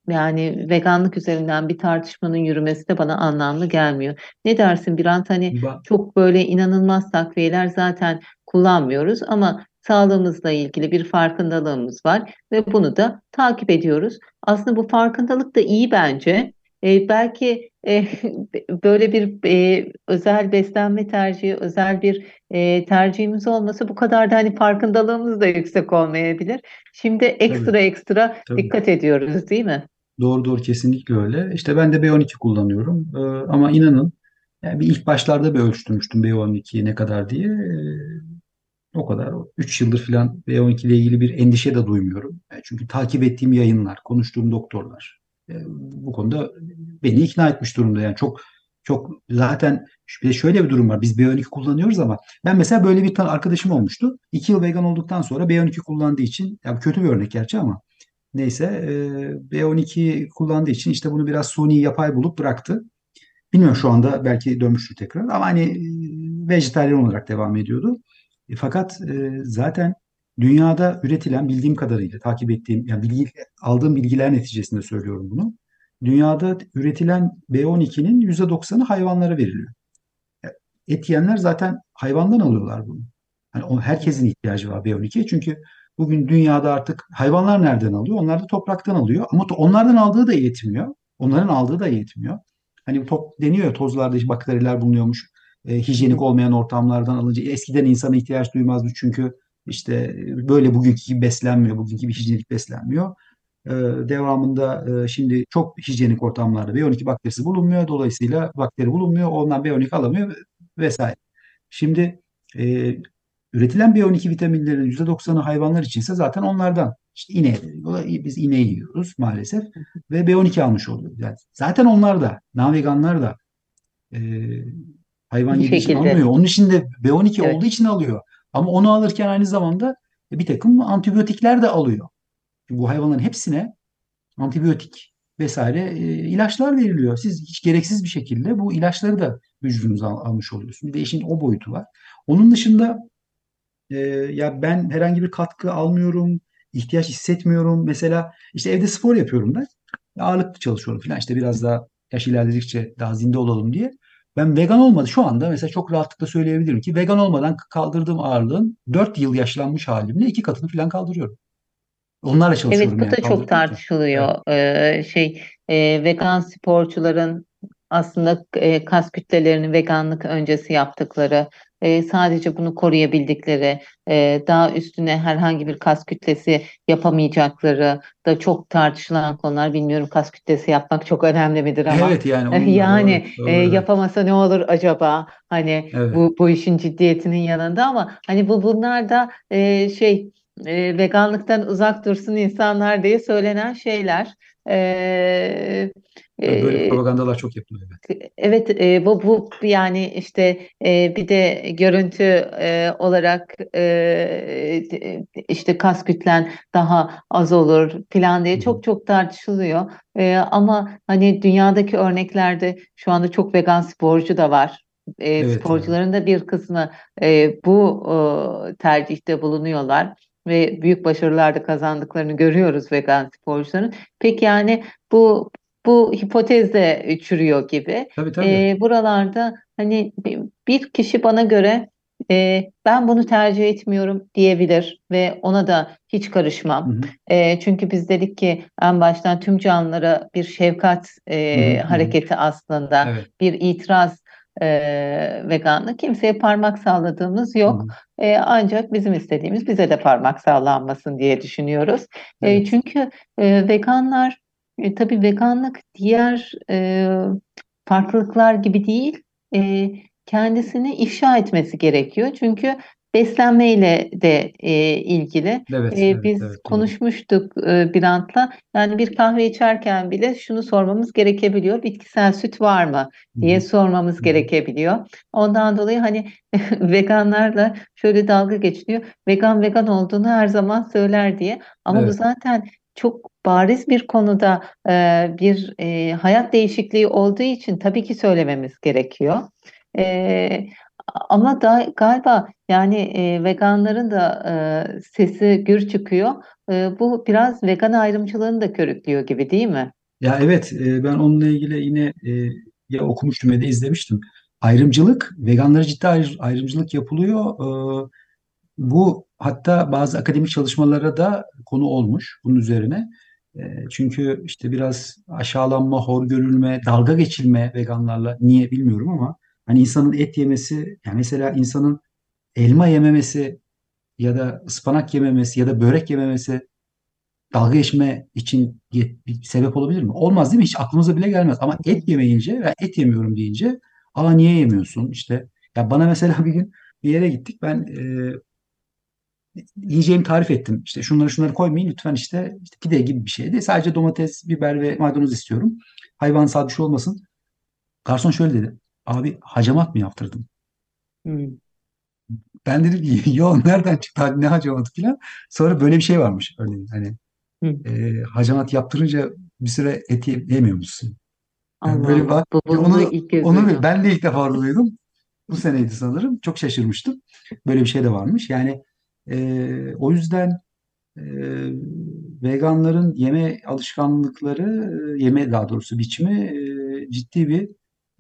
yani veganlık üzerinden bir tartışmanın yürümesi de bana anlamlı gelmiyor. Ne dersin Birant? Hani
Ba-
çok böyle inanılmaz takviyeler zaten kullanmıyoruz ama sağlığımızla ilgili bir farkındalığımız var ve bunu da takip ediyoruz. Aslında bu farkındalık da iyi bence. E, belki e, böyle bir e, özel beslenme tercihi, özel bir e, tercihimiz olmasa bu kadar da hani farkındalığımız da yüksek olmayabilir. Şimdi ekstra
Tabii,
ekstra
tabii.
dikkat ediyoruz, değil mi?
Doğru doğru kesinlikle öyle. İşte ben de B12 kullanıyorum. Ee, ama inanın yani bir ilk başlarda bir ölçtürmüştüm B12 ne kadar diye. Ee, o kadar. 3 yıldır falan B12 ile ilgili bir endişe de duymuyorum. Yani çünkü takip ettiğim yayınlar, konuştuğum doktorlar e, bu konuda beni ikna etmiş durumda. Yani çok çok zaten bir de şöyle bir durum var. Biz B12 kullanıyoruz ama ben mesela böyle bir tane arkadaşım olmuştu. 2 yıl vegan olduktan sonra B12 kullandığı için ya kötü bir örnek gerçi ama neyse e, B12 kullandığı için işte bunu biraz suni yapay bulup bıraktı. Bilmiyorum şu anda belki dönmüştür tekrar ama hani e, vejetaryen olarak devam ediyordu. E, fakat e, zaten dünyada üretilen bildiğim kadarıyla takip ettiğim yani bilgi, aldığım bilgiler neticesinde söylüyorum bunu. Dünyada üretilen B12'nin %90'ı hayvanlara veriliyor. Et yiyenler zaten hayvandan alıyorlar bunu. O, herkesin ihtiyacı var B12'ye çünkü bugün dünyada artık hayvanlar nereden alıyor? Onlar da topraktan alıyor ama onlardan aldığı da yetmiyor. Onların aldığı da yetmiyor. Hani top deniyor ya tozlarda işte bakteriler bulunuyormuş. E, hijyenik olmayan ortamlardan alınca eskiden insana ihtiyaç duymazdı çünkü işte e, böyle bugünkü gibi beslenmiyor, bugünkü gibi hijyenik beslenmiyor. E, devamında e, şimdi çok hijyenik ortamlarda B12 bakterisi bulunmuyor. Dolayısıyla bakteri bulunmuyor. Ondan B12 alamıyor vesaire. Şimdi e, üretilen B12 vitaminlerin %90'ı hayvanlar içinse zaten onlardan. İşte ineğe veriyorlar. Biz ineği yiyoruz maalesef ve B12 almış oluyoruz. Yani zaten onlar da, naveganlar da e, hayvan yediği için almıyor. Onun için de B12
Evet.
olduğu için alıyor. Ama onu alırken aynı zamanda bir takım antibiyotikler de alıyor. Bu hayvanların hepsine antibiyotik vesaire e, ilaçlar veriliyor. Siz hiç gereksiz bir şekilde bu ilaçları da vücudunuza al- almış oluyorsunuz. Bir de işin o boyutu var. Onun dışında e, ya ben herhangi bir katkı almıyorum, ihtiyaç hissetmiyorum. Mesela işte evde spor yapıyorum ben. Ağırlıklı çalışıyorum falan işte biraz daha yaş ilerledikçe daha zinde olalım diye. Ben vegan olmadı şu anda mesela çok rahatlıkla söyleyebilirim ki vegan olmadan kaldırdığım ağırlığın 4 yıl yaşlanmış halimle iki katını falan kaldırıyorum. Onlarla
Evet
çalışıyorum
bu
yani
da çok
kaldırırken. Evet.
tartışılıyor. Ee, şey e, vegan sporcuların aslında e, kas kütlelerini veganlık öncesi yaptıkları, e, sadece bunu koruyabildikleri, e, daha üstüne herhangi bir kas kütlesi yapamayacakları da çok tartışılan konular. Bilmiyorum kas kütlesi yapmak çok önemli midir ama
Evet yani onun da doğru,
yani
doğru
e, yapamasa ne olur acaba? Hani
Evet.
bu bu işin ciddiyetinin yanında ama hani bu bunlar da e, şey e, veganlıktan uzak dursun insanlar diye söylenen şeyler. E,
Böyle propagandalar çok yapılıyor. Evet.
Evet, e, bu bu yani işte e, bir de görüntü e, olarak e, işte kas kütlen daha az olur falan diye çok çok tartışılıyor. E, ama hani dünyadaki örneklerde şu anda çok vegan sporcu da var. E,
Evet
sporcuların da bir kısmı e, bu e, tercihte bulunuyorlar ve büyük başarılar da kazandıklarını görüyoruz vegan sporcuların. Peki yani bu bu hipotez de çürüyor gibi.
Tabii tabii.
E, buralarda hani bi- bir kişi bana göre e, ben bunu tercih etmiyorum diyebilir ve ona da hiç karışmam.
hı.
E, çünkü biz dedik ki en baştan tüm canlılara bir şefkat e,
Hı hı.
hareketi aslında
Evet.
bir itiraz e, veganlık. Kimseye parmak salladığımız yok.
hı.
E, ancak bizim istediğimiz bize de parmak sallanmasın diye düşünüyoruz. E,
Evet.
çünkü e, veganlar e, tabii veganlık diğer e, farklılıklar gibi değil, e, kendisini ifşa etmesi gerekiyor. Çünkü beslenmeyle de e, ilgili.
Evet,
E,
evet,
biz
evet
konuşmuştuk e, Birant'la. Yani bir kahve içerken bile şunu sormamız gerekebiliyor. Bitkisel süt var mı diye
hı.
sormamız
Hı hı.
gerekebiliyor. Ondan dolayı hani veganlarla şöyle dalga geçiliyor. Vegan vegan olduğunu her zaman söyler diye. Ama bu
Evet.
zaten çok bariz bir konuda e, bir e, hayat değişikliği olduğu için tabii ki söylememiz gerekiyor. E, ama da galiba yani e, veganların da e, sesi gür çıkıyor. E, bu biraz vegan ayrımcılığını da körüklüyor gibi değil mi?
Ya evet e, ben onunla ilgili yine e, ya okumuştum ya da izlemiştim. Ayrımcılık, veganlara ciddi ayrı- ayrımcılık yapılıyor. E, Bu hatta bazı akademik çalışmalara da konu olmuş bunun üzerine. E, çünkü işte biraz aşağılanma, hor görülme, dalga geçilme veganlarla niye bilmiyorum ama hani insanın et yemesi, yani mesela insanın elma yememesi ya da ıspanak yememesi ya da börek yememesi dalga geçme için bir sebep olabilir mi? Olmaz değil mi? Hiç aklımıza bile gelmez. Ama et yemeyince ve et yemiyorum deyince aa niye yemiyorsun? İşte ya bana mesela bir gün bir yere gittik. Ben e, yiyeceğimi tarif ettim. İşte şunları şunları koymayın lütfen işte, işte pide gibi bir şeydi. Sadece domates, biber ve maydanoz istiyorum. Hayvansal bir şey olmasın. Garson şöyle dedi. Abi hacamat mı yaptırdın?
Hmm.
Ben dedim ki yo nereden çıktı ne hacamatı falan. Sonra böyle bir şey varmış örneğin hani e, hacamat yaptırınca bir süre et yemiyor musun? Yani
Allah
böyle bak onu
ilk kez
onu ben de ilk defa duydum. Bu seneydi sanırım. Çok şaşırmıştım. Böyle bir şey de varmış. Yani e, o yüzden e, veganların yeme alışkanlıkları, e, yeme daha doğrusu biçimi e, ciddi bir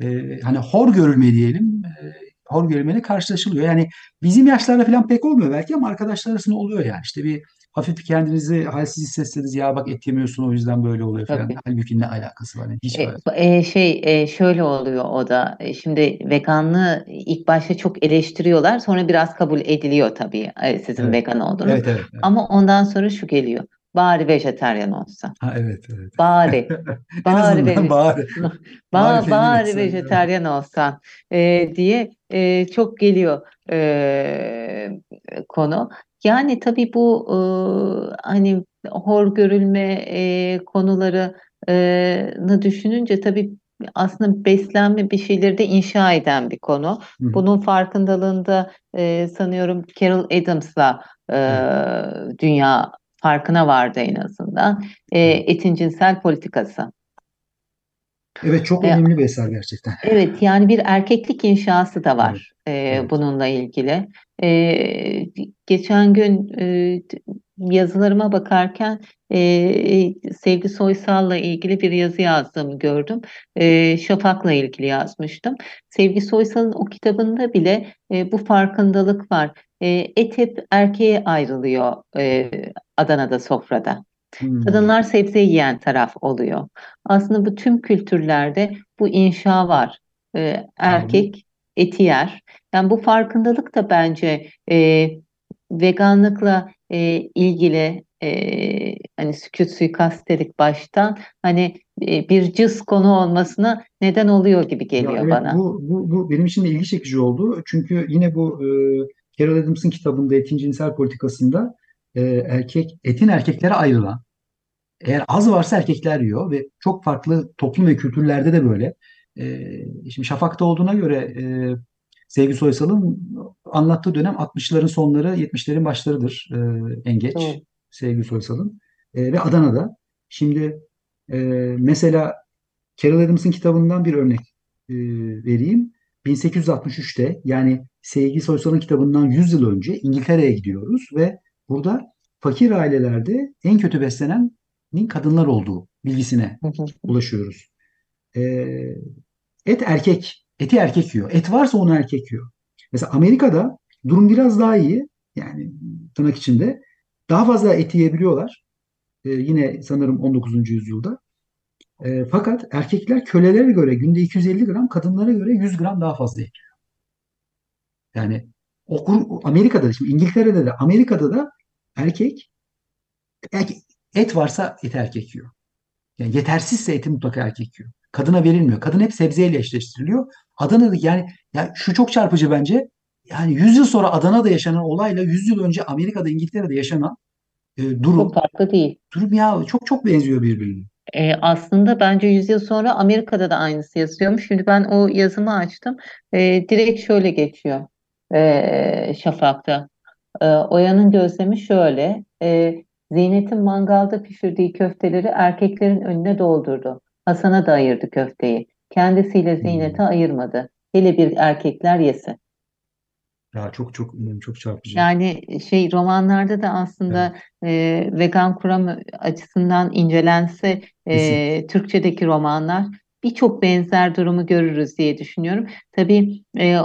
e, hani hor görülme diyelim. E, hor görülmeyle karşılaşılıyor. Yani bizim yaşlarda falan pek olmuyor belki ama arkadaşlar arasında oluyor yani. İşte bir hafif kendinizi halsiz hissetseniz ya bak et yemiyorsun o yüzden böyle oluyor falan.
Tabii.
Halbuki ne alakası var? Yani hiç
E,
alakası.
e, şey e, şöyle oluyor o da E, şimdi veganlığı ilk başta çok eleştiriyorlar sonra biraz kabul ediliyor tabii e, sizin
Evet.
vegan olduğunuz
Evet evet. evet.
ama ondan sonra şu geliyor bari vejetaryen olsa
Ha evet evet.
bari bari ve
bari
ba- bari vejetaryen olsan e, diye e, çok geliyor e, konu. Yani tabii bu e, hani hor görülme e, konularını düşününce tabii aslında beslenme bir şeyleri de inşa eden bir konu.
Hı.
Bunun farkındalığında e, sanıyorum Carol Adams'la e, dünya farkına vardı en azından. E,
Evet.
etin cinsel politikası.
Evet çok
E,
önemli bir eser gerçekten.
Evet, yani bir erkeklik inşası da
Evet,
var e,
evet.
bununla ilgili. E, geçen gün e, yazılarıma bakarken e, Sevgi Soysal'la ilgili bir yazı yazdığımı gördüm. E, Şafak'la ilgili yazmıştım. Sevgi Soysal'ın o kitabında bile e, bu farkındalık var. E, et hep erkeğe ayrılıyor e, Adana'da sofrada.
Hmm.
Kadınlar sebze yiyen taraf oluyor. Aslında bu tüm kültürlerde bu inşa var. Ee,
Ya
erkek eti yer. Yani bu farkındalık da bence e, veganlıkla e, ilgili e, hani sükût suikast dedik baştan hani e, bir cız konu olmasına neden oluyor gibi
ya
geliyor
evet
bana.
bu bu bu benim için de ilgi çekici oldu. Çünkü yine bu e, Carol Adams'ın kitabında Etin Cinsel Politikası'nda e, erkek etin erkeklere ayrılan eğer az varsa erkekler yiyor ve çok farklı toplum ve kültürlerde de böyle. Ee, şimdi Şafak'ta olduğuna göre e, Sevgi Soysal'ın anlattığı dönem 60'ların sonları 70'lerin başlarıdır e, en geç
Doğru.
Sevgi Soysal'ın E, ve Adana'da. Şimdi e, mesela Carol Adams'ın kitabından bir örnek e, vereyim. 1863'te yani Sevgi Soysal'ın kitabından 100 yıl önce İngiltere'ye gidiyoruz ve burada fakir ailelerde en kötü beslenen kadınlar olduğu bilgisine ulaşıyoruz. Ee, et erkek, eti erkek yiyor. Et varsa onu erkek yiyor. Mesela Amerika'da durum biraz daha iyi. Yani tırnak içinde. Daha fazla eti yiyebiliyorlar. Ee, yine sanırım 19. yüzyılda. Ee, fakat erkekler kölelere göre günde 250 gram, kadınlara göre 100 gram daha fazla yiyor. Yani o Amerika'da da, şimdi İngiltere'de de Amerika'da da erkek, erkek et varsa et erkek yiyor. Yani yetersizse eti mutlaka erkek yiyor. Kadına verilmiyor. Kadın hep sebzeyle eşleştiriliyor. Adana'da yani ya şu çok çarpıcı bence. Yani 100 yıl sonra Adana'da yaşanan olayla 100 yıl önce Amerika'da, İngiltere'de yaşanan e,
Çok
durum,
farklı değil.
durum ya çok çok benziyor birbirine.
E, aslında bence 100 yıl sonra Amerika'da da aynısı yazıyormuş. Şimdi ben o yazımı açtım. E, direkt şöyle geçiyor e, Şafak'ta. E, Oya'nın gözlemi şöyle. E, Zeynep'in mangalda pişirdiği köfteleri erkeklerin önüne doldurdu. Hasan'a da ayırdı köfteyi. Kendisiyle Zeynep'e ayırmadı. Hele bir erkekler yesin.
Ya çok çok çok çarpıcı.
Yani şey romanlarda da aslında e, vegan kuram açısından incelense e,
Kesin.
Türkçedeki romanlar birçok benzer durumu görürüz diye düşünüyorum. Tabii e,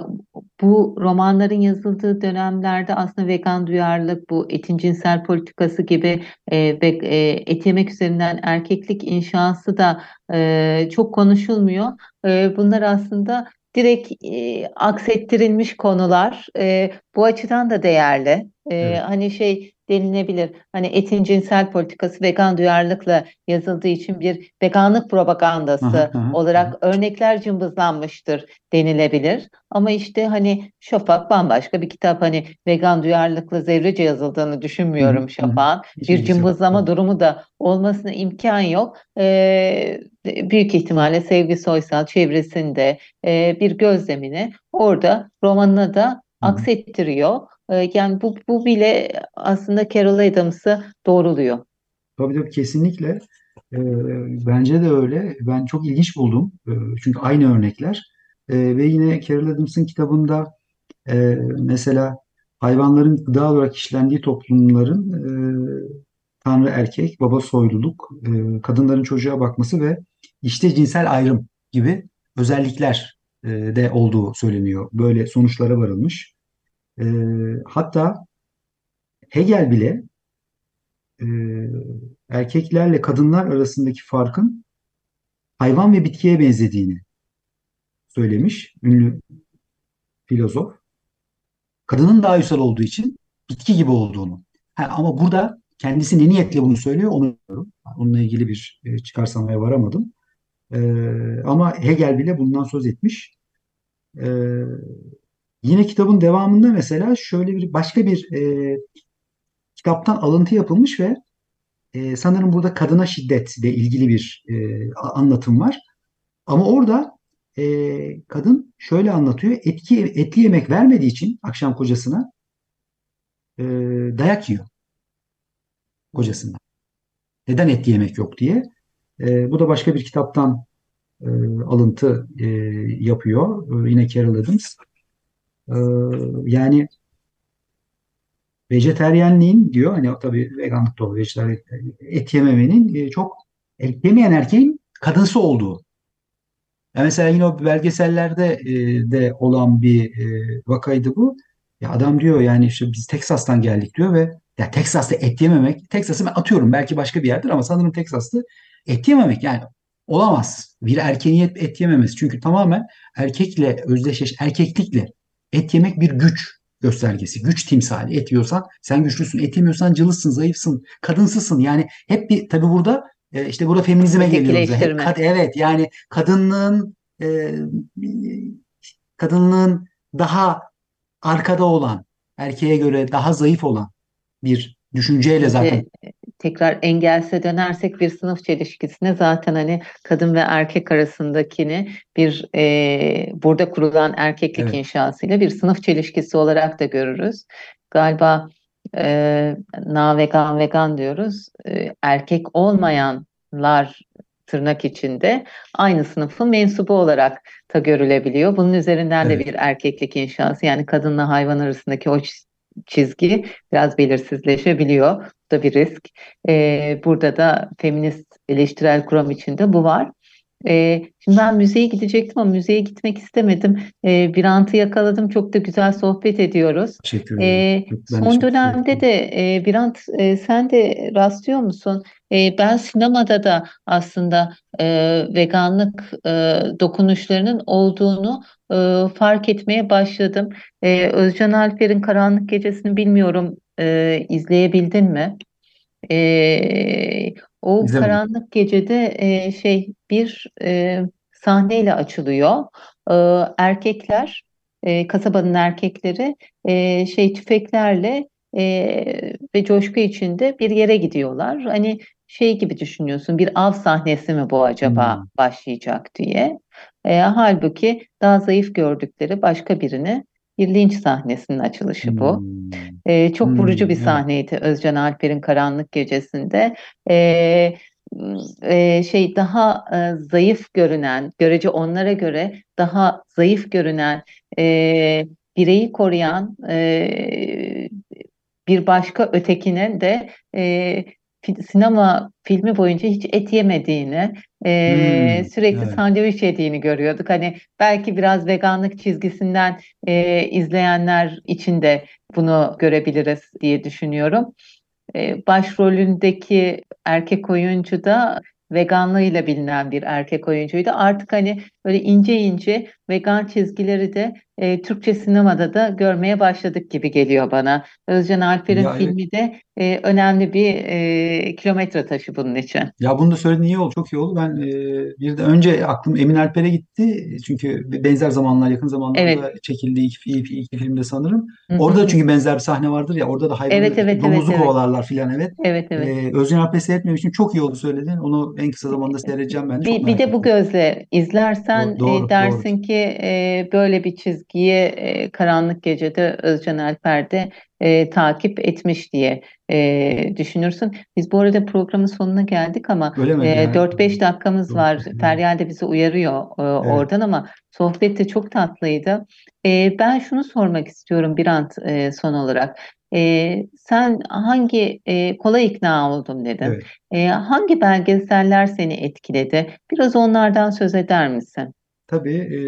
bu romanların yazıldığı dönemlerde aslında vegan duyarlılık, bu etin cinsel politikası gibi e, ve e, et yemek üzerinden erkeklik inşası da e, çok konuşulmuyor. E, bunlar aslında direkt e, aksettirilmiş konular. E, bu açıdan da değerli. E, evet. Hani şey denilebilir. Hani etin cinsel politikası vegan duyarlılıkla yazıldığı için bir veganlık propagandası aha, aha, olarak örnekler cımbızlanmıştır denilebilir. Ama işte hani Şafak bambaşka bir kitap hani vegan duyarlılıkla zevrice yazıldığını düşünmüyorum Şafak'ın. Bir cımbızlama durumu da olmasına imkan yok. Ee, büyük ihtimalle Sevgi Soysal çevresinde e, bir gözlemini orada romanına da aksettiriyor. Ee, yani bu, bu bile aslında Carol Adams'ı doğruluyor.
Tabii tabii kesinlikle. E, bence de öyle. Ben çok ilginç buldum. E, çünkü aynı örnekler. Ve yine Carol Adams'ın kitabında e, mesela hayvanların gıda olarak işlendiği toplumların e, tanrı erkek, baba soyluluk, e, kadınların çocuğa bakması ve işte cinsel ayrım gibi özellikler de olduğu söyleniyor. Böyle sonuçlara varılmış. E, hatta Hegel bile e, erkeklerle kadınlar arasındaki farkın hayvan ve bitkiye benzediğini söylemiş ünlü filozof. Kadının daha üstel olduğu için bitki gibi olduğunu. Ha, ama burada kendisi ne niyetle bunu söylüyor onu bilmiyorum. Onunla ilgili bir e, çıkarsamaya varamadım. E, ama Hegel bile bundan söz etmiş. E, Yine kitabın devamında mesela şöyle bir başka bir e, kitaptan alıntı yapılmış ve e, sanırım burada kadına şiddetle ilgili bir e, anlatım var. Ama orada e, kadın şöyle anlatıyor. Etki, etli yemek vermediği için akşam kocasına e, dayak yiyor kocasından. Neden etli yemek yok diye. E, bu da başka bir kitaptan e, alıntı e, yapıyor. E, yine Carol Adams. Ee, yani vejeteryenliğin diyor hani tabii veganlık da et yememenin e, çok et yemeyen erkeğin kadınsı olduğu. Yani mesela yine o belgesellerde e, de olan bir e, vakaydı bu. Ya adam diyor yani işte biz Teksas'tan geldik diyor ve ya Teksas'ta et yememek, Teksas'ı ben atıyorum belki başka bir yerdir ama sanırım Teksas'ta et yememek yani olamaz. Bir erkeğin et, et yememesi. Çünkü tamamen erkekle özdeşleş, erkeklikle Et yemek bir güç göstergesi, güç timsali. Et yiyorsan sen güçlüsün, et yemiyorsan cılızsın, zayıfsın, kadınsızsın. Yani hep bir tabii burada e, işte burada feminizme geliyoruz. Hep kad, evet yani kadınlığın e, kadınlığın daha arkada olan, erkeğe göre daha zayıf olan bir düşünceyle zaten
tekrar engelse dönersek bir sınıf çelişkisine zaten hani kadın ve erkek arasındakini bir e, burada kurulan erkeklik evet. inşasıyla bir sınıf çelişkisi olarak da görürüz. Galiba e, na vegan vegan diyoruz. E, erkek olmayanlar tırnak içinde aynı sınıfın mensubu olarak da görülebiliyor. Bunun üzerinden evet. de bir erkeklik inşası yani kadınla hayvan arasındaki o çizgi biraz belirsizleşebiliyor. Da bir risk. E, burada da feminist eleştirel kuram içinde bu var. E, şimdi ben müzeye gidecektim ama müzeye gitmek istemedim. E, bir antı yakaladım. Çok da güzel sohbet ediyoruz.
Teşekkür ederim.
E, son dönemde de e, Birant e, sen de rastlıyor musun? E, ben sinemada da aslında e, veganlık e, dokunuşlarının olduğunu e, fark etmeye başladım. E, Özcan Alper'in Karanlık Gecesi'ni bilmiyorum e, izleyebildin mi? E, o İzlemedim. karanlık gecede e, şey bir e, sahneyle açılıyor. E, erkekler, e, kasabanın erkekleri e, şey tüfeklerle e, ve coşku içinde bir yere gidiyorlar. Hani şey gibi düşünüyorsun, bir av sahnesi mi bu acaba hmm. başlayacak diye. E, halbuki daha zayıf gördükleri başka birini bir linç sahnesinin açılışı bu. Hmm. E, çok vurucu bir sahneydi Özcan Alper'in Karanlık Gecesi'nde. E, e, şey daha e, zayıf görünen, görece onlara göre daha zayıf görünen e, bireyi koruyan e, bir başka ötekine de e, sinema filmi boyunca hiç et yemediğini, e,
Hmm,
sürekli
evet.
sandviç yediğini görüyorduk. Hani belki biraz veganlık çizgisinden e, izleyenler için de bunu görebiliriz diye düşünüyorum. E, başrolündeki erkek oyuncu da veganlığıyla bilinen bir erkek oyuncuydu. Artık hani böyle ince ince vegan çizgileri de e, Türkçe sinemada da görmeye başladık gibi geliyor bana. Özcan Alper'in
Ya evet.
filmi de e, önemli bir e, kilometre taşı bunun için.
Ya bunu da söylediğin iyi oldu, çok iyi oldu. Ben e, bir de önce aklım Emin Alper'e gitti. Çünkü benzer zamanlar, yakın zamanlarda
Evet.
çekildiği iki, iki, iki filmde sanırım.
Hı hı.
Orada da çünkü benzer bir sahne vardır ya, orada da hayvanı,
Evet evet evet
domuzu
evet.
kovalarlar filan evet.
Evet evet.
E, Özcan Alper'i seyretmemiştim. Çok iyi oldu söyledin. Onu en kısa zamanda seyredeceğim ben
Bir, bir de bu gözle izlersen
Doğru,
e, dersin ki e, böyle bir çizgiyi e, Karanlık Gece'de Özcan Alper de e, takip etmiş diye e, düşünürsün. Biz bu arada programın sonuna geldik ama e,
Yani
4-5 dakikamız
Doğru.
var. Feryal de bizi uyarıyor e, oradan ama sohbet de çok tatlıydı. E, ben şunu sormak istiyorum Birant e, son olarak. E, sen hangi e, kolay ikna oldum dedin.
Evet.
E, hangi belgeseller seni etkiledi? Biraz onlardan söz eder misin?
Tabii. e,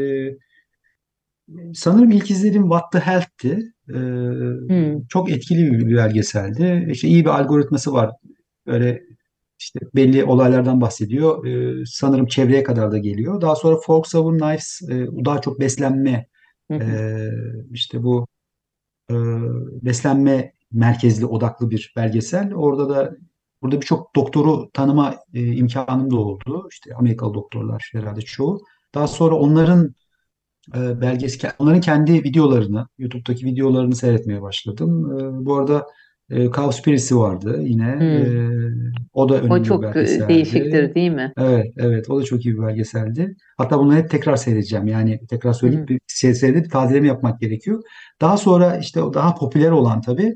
sanırım ilk izlediğim What the Health'ti. E,
Hmm.
çok etkili bir, belgeseldi. İşte iyi bir algoritması var. Böyle işte belli olaylardan bahsediyor. E, sanırım çevreye kadar da geliyor. Daha sonra Forks Over Knives e, daha çok beslenme e, işte bu e, beslenme merkezli odaklı bir belgesel. Orada da burada birçok doktoru tanıma e, imkanım da oldu. İşte Amerikalı doktorlar herhalde çoğu. Daha sonra onların e, belgesel, onların kendi videolarını, YouTube'daki videolarını seyretmeye başladım. E, bu arada e, Cowspiracy vardı yine. E, o da
O
önemli bir
çok e,
belgeseldi.
değişiktir değil mi?
Evet, evet. O da çok iyi bir belgeseldi. Hatta bunları hep tekrar seyredeceğim. Yani tekrar söyleyip
hı.
bir seyredip tazeleme yapmak gerekiyor. Daha sonra işte o daha popüler olan tabii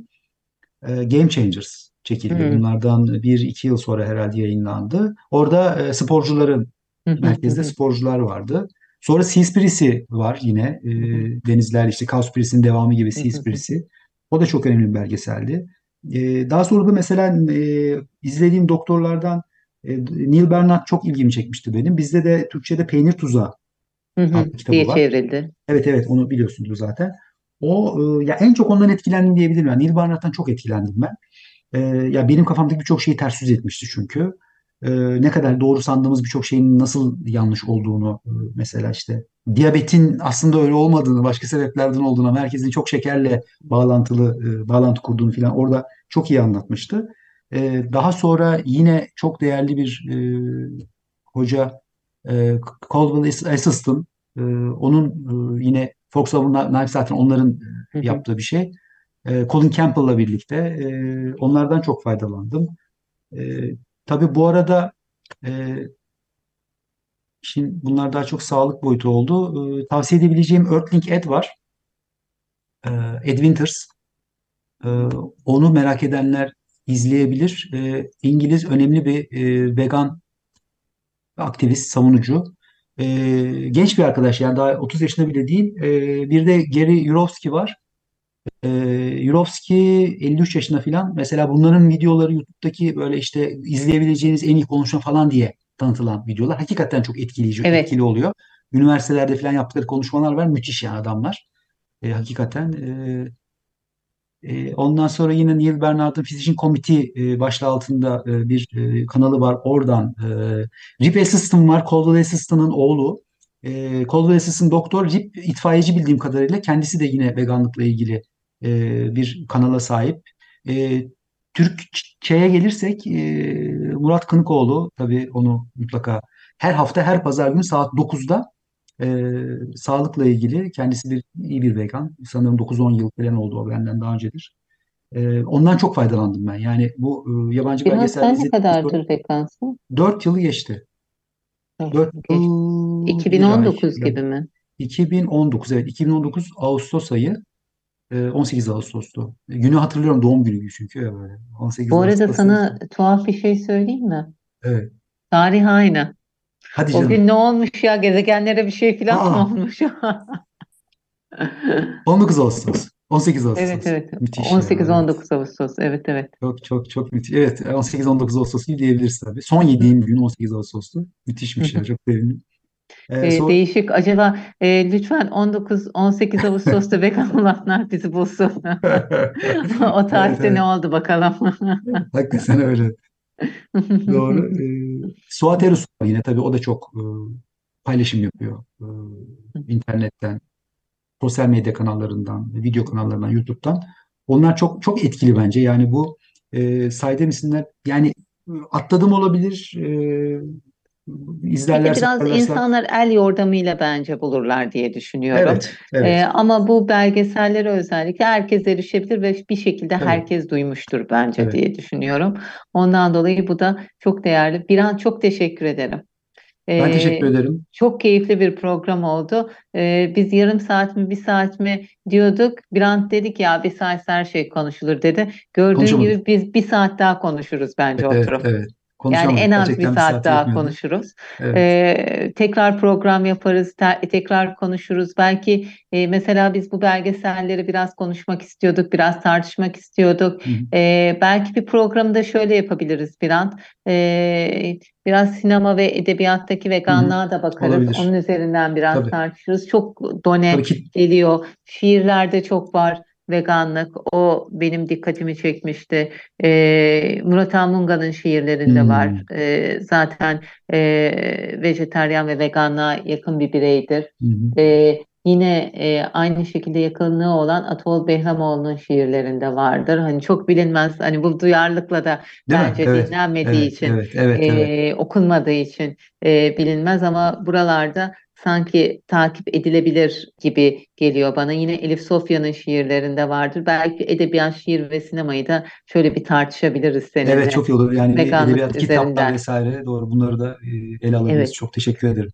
e, Game Changers çekildi.
Hı.
Bunlardan bir iki yıl sonra herhalde yayınlandı. Orada e, sporcuların merkezde sporcular vardı. Sonra Seaspiracy var yine. E, Denizler işte Cowspiracy'nin devamı gibi. Seaspiracy. O da çok önemli bir belgeseldi. E, daha sonra da mesela e, izlediğim doktorlardan e, Neil Bernard çok ilgimi çekmişti benim. Bizde de Türkçe'de Peynir Tuzağı
Hı hı
kitabı
diye
var.
çevrildi.
Evet evet onu biliyorsunuz zaten. O e, ya en çok ondan etkilendim diyebilirim. Yani Neil Barnard'dan çok etkilendim ben. E, ya benim kafamdaki birçok şeyi ters yüz etmişti çünkü. E, ne kadar doğru sandığımız birçok şeyin nasıl yanlış olduğunu e, mesela işte diyabetin aslında öyle olmadığını, başka sebeplerden olduğunu, merkezin çok şekerle bağlantılı e, bağlantı kurduğunu falan orada çok iyi anlatmıştı. E, daha sonra yine çok değerli bir e, hoca e, Caldwell Esselstyn e, onun e, yine Fox Knives zaten onların
Hı hı.
yaptığı bir şey. E, Colin Campbell'la birlikte e, onlardan çok faydalandım. E, tabii bu arada e, şimdi bunlar daha çok sağlık boyutu oldu. E, tavsiye edebileceğim Earthling Ed var. E, Ed Winters. E, onu merak edenler izleyebilir. E, İngiliz önemli bir e, vegan aktivist, savunucu. E, genç bir arkadaş yani daha 30 yaşında bile değil. E, bir de Gary Yourofsky var. E, Yourofsky 53 yaşında falan. Mesela bunların videoları YouTube'daki böyle işte izleyebileceğiniz en iyi konuşma falan diye tanıtılan videolar. Hakikaten çok etkileyici,
Evet.
etkili oluyor. Üniversitelerde falan yaptıkları konuşmalar var. Müthiş yani adamlar. E, hakikaten. E, e, ondan sonra yine Neil Bernard'ın Physician Committee e, başlığı altında e, bir e, kanalı var. Oradan e, Rip Assistant var. Caldwell Assistant'ın oğlu. E, Caldwell Assistant doktor, Rip itfaiyeci bildiğim kadarıyla. Kendisi de yine veganlıkla ilgili e, bir kanala sahip. E, Türkçe'ye gelirsek e, Murat Kınıkoğlu tabii onu mutlaka her hafta her pazar günü saat 9'da e, sağlıkla ilgili kendisi bir iyi bir vegan. Sanırım 9-10 yıl falan oldu o benden daha öncedir. E, ondan çok faydalandım ben. Yani bu e, yabancı
Biraz
belgesel
sen ne kadardır vekansın?
4 yılı geçti.
Evet,
4
geç.
yıl bir ay
2019
falan.
gibi mi?
2019 evet 2019 Ağustos ayı 18 Ağustos'tu. Günü hatırlıyorum doğum günüydü çünkü ya böyle 18
Bu arada
Ağustos.
sana tuhaf bir şey söyleyeyim mi?
Evet.
Tarih aynı.
Hadi
O
canım.
gün ne olmuş ya? Gezegenlere bir şey falan mı
Aa.
olmuş?
19 Ağustos. 18 Ağustos.
Evet evet.
Müthiş ya,
18-19
evet.
Ağustos. Evet evet.
Çok çok çok müthiş. Evet 18-19 Ağustos gibi diyebiliriz tabii. Son yediğim gün 18 Ağustos'tu. Müthişmiş ya çok sevindim. Ee,
Ee,
sonra
değişik. Acaba e, lütfen 19-18 Ağustos'ta vegan olanlar bizi bulsun. O tarihte
evet.
ne oldu bakalım.
Hakikaten öyle. Doğru. Ee, Suat Erus yine tabii o da çok e, paylaşım yapıyor. E, internetten, sosyal medya kanallarından, video kanallarından, YouTube'dan. Onlar çok çok etkili bence. Yani bu e, saydığım isimler yani e, atladım olabilir. E, İzlerlerse
biraz
severler.
insanlar el yordamıyla bence bulurlar diye düşünüyorum.
Evet, evet.
Ee, ama bu belgesellere özellikle herkes erişebilir ve bir şekilde
Tabii.
herkes duymuştur bence
Evet.
diye düşünüyorum. Ondan dolayı bu da çok değerli. Bir an çok teşekkür ederim.
Ben
Ee,
teşekkür ederim.
Çok keyifli bir program oldu. Ee, biz yarım saat mi bir saat mi diyorduk. Birant dedik ya bir saat her şey konuşulur dedi. Gördüğün gibi biz bir saat daha konuşuruz bence
Evet,
oturup.
evet.
Yani
Konuşamadık.
en az bir
Gerçekten bir
saat
saat
daha
yetmiyordu.
konuşuruz.
Evet.
Ee, tekrar program yaparız, te- tekrar konuşuruz. Belki e, mesela biz bu belgeselleri biraz konuşmak istiyorduk, biraz tartışmak istiyorduk.
Hı hı.
Ee, belki bir programı da şöyle yapabiliriz Birant. Ee, biraz sinema ve edebiyattaki veganlığa da bakarız.
Olabilir.
Onun üzerinden biraz
Tabii.
tartışırız. Çok done
Tabii ki
geliyor. Şiirlerde çok var veganlık. O benim dikkatimi çekmişti. Ee, Murat Anmunga'nın şiirlerinde
Hmm.
var. Ee, zaten e, vejetaryen ve veganlığa yakın bir bireydir.
Hı.
Ee, yine e, aynı şekilde yakınlığı olan Atol Behramoğlu'nun şiirlerinde vardır. Hani çok bilinmez. Hani bu duyarlılıkla da
Değil
bence
Evet,
dinlenmediği
evet,
için
evet, evet, evet.
e, okunmadığı için e, bilinmez ama buralarda sanki takip edilebilir gibi geliyor bana. Yine Elif Sofya'nın şiirlerinde vardır. Belki edebiyat, şiir ve sinemayı da şöyle bir tartışabiliriz seninle.
Evet çok iyi olur. Yani
Veganlık
edebiyat, kitaplar vesaire doğru bunları da e, ele alabiliriz.
Evet.
Çok teşekkür ederim.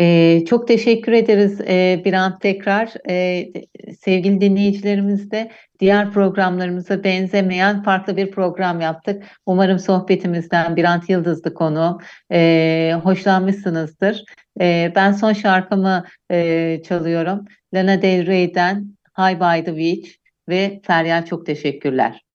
Ee, çok teşekkür ederiz e, Birant tekrar. Ee, sevgili dinleyicilerimiz de diğer programlarımıza benzemeyen farklı bir program yaptık. Umarım sohbetimizden Birant Yıldızlı konu e, hoşlanmışsınızdır. E, ben son şarkımı e, çalıyorum. Lana Del Rey'den High by the Beach ve Feryal çok teşekkürler.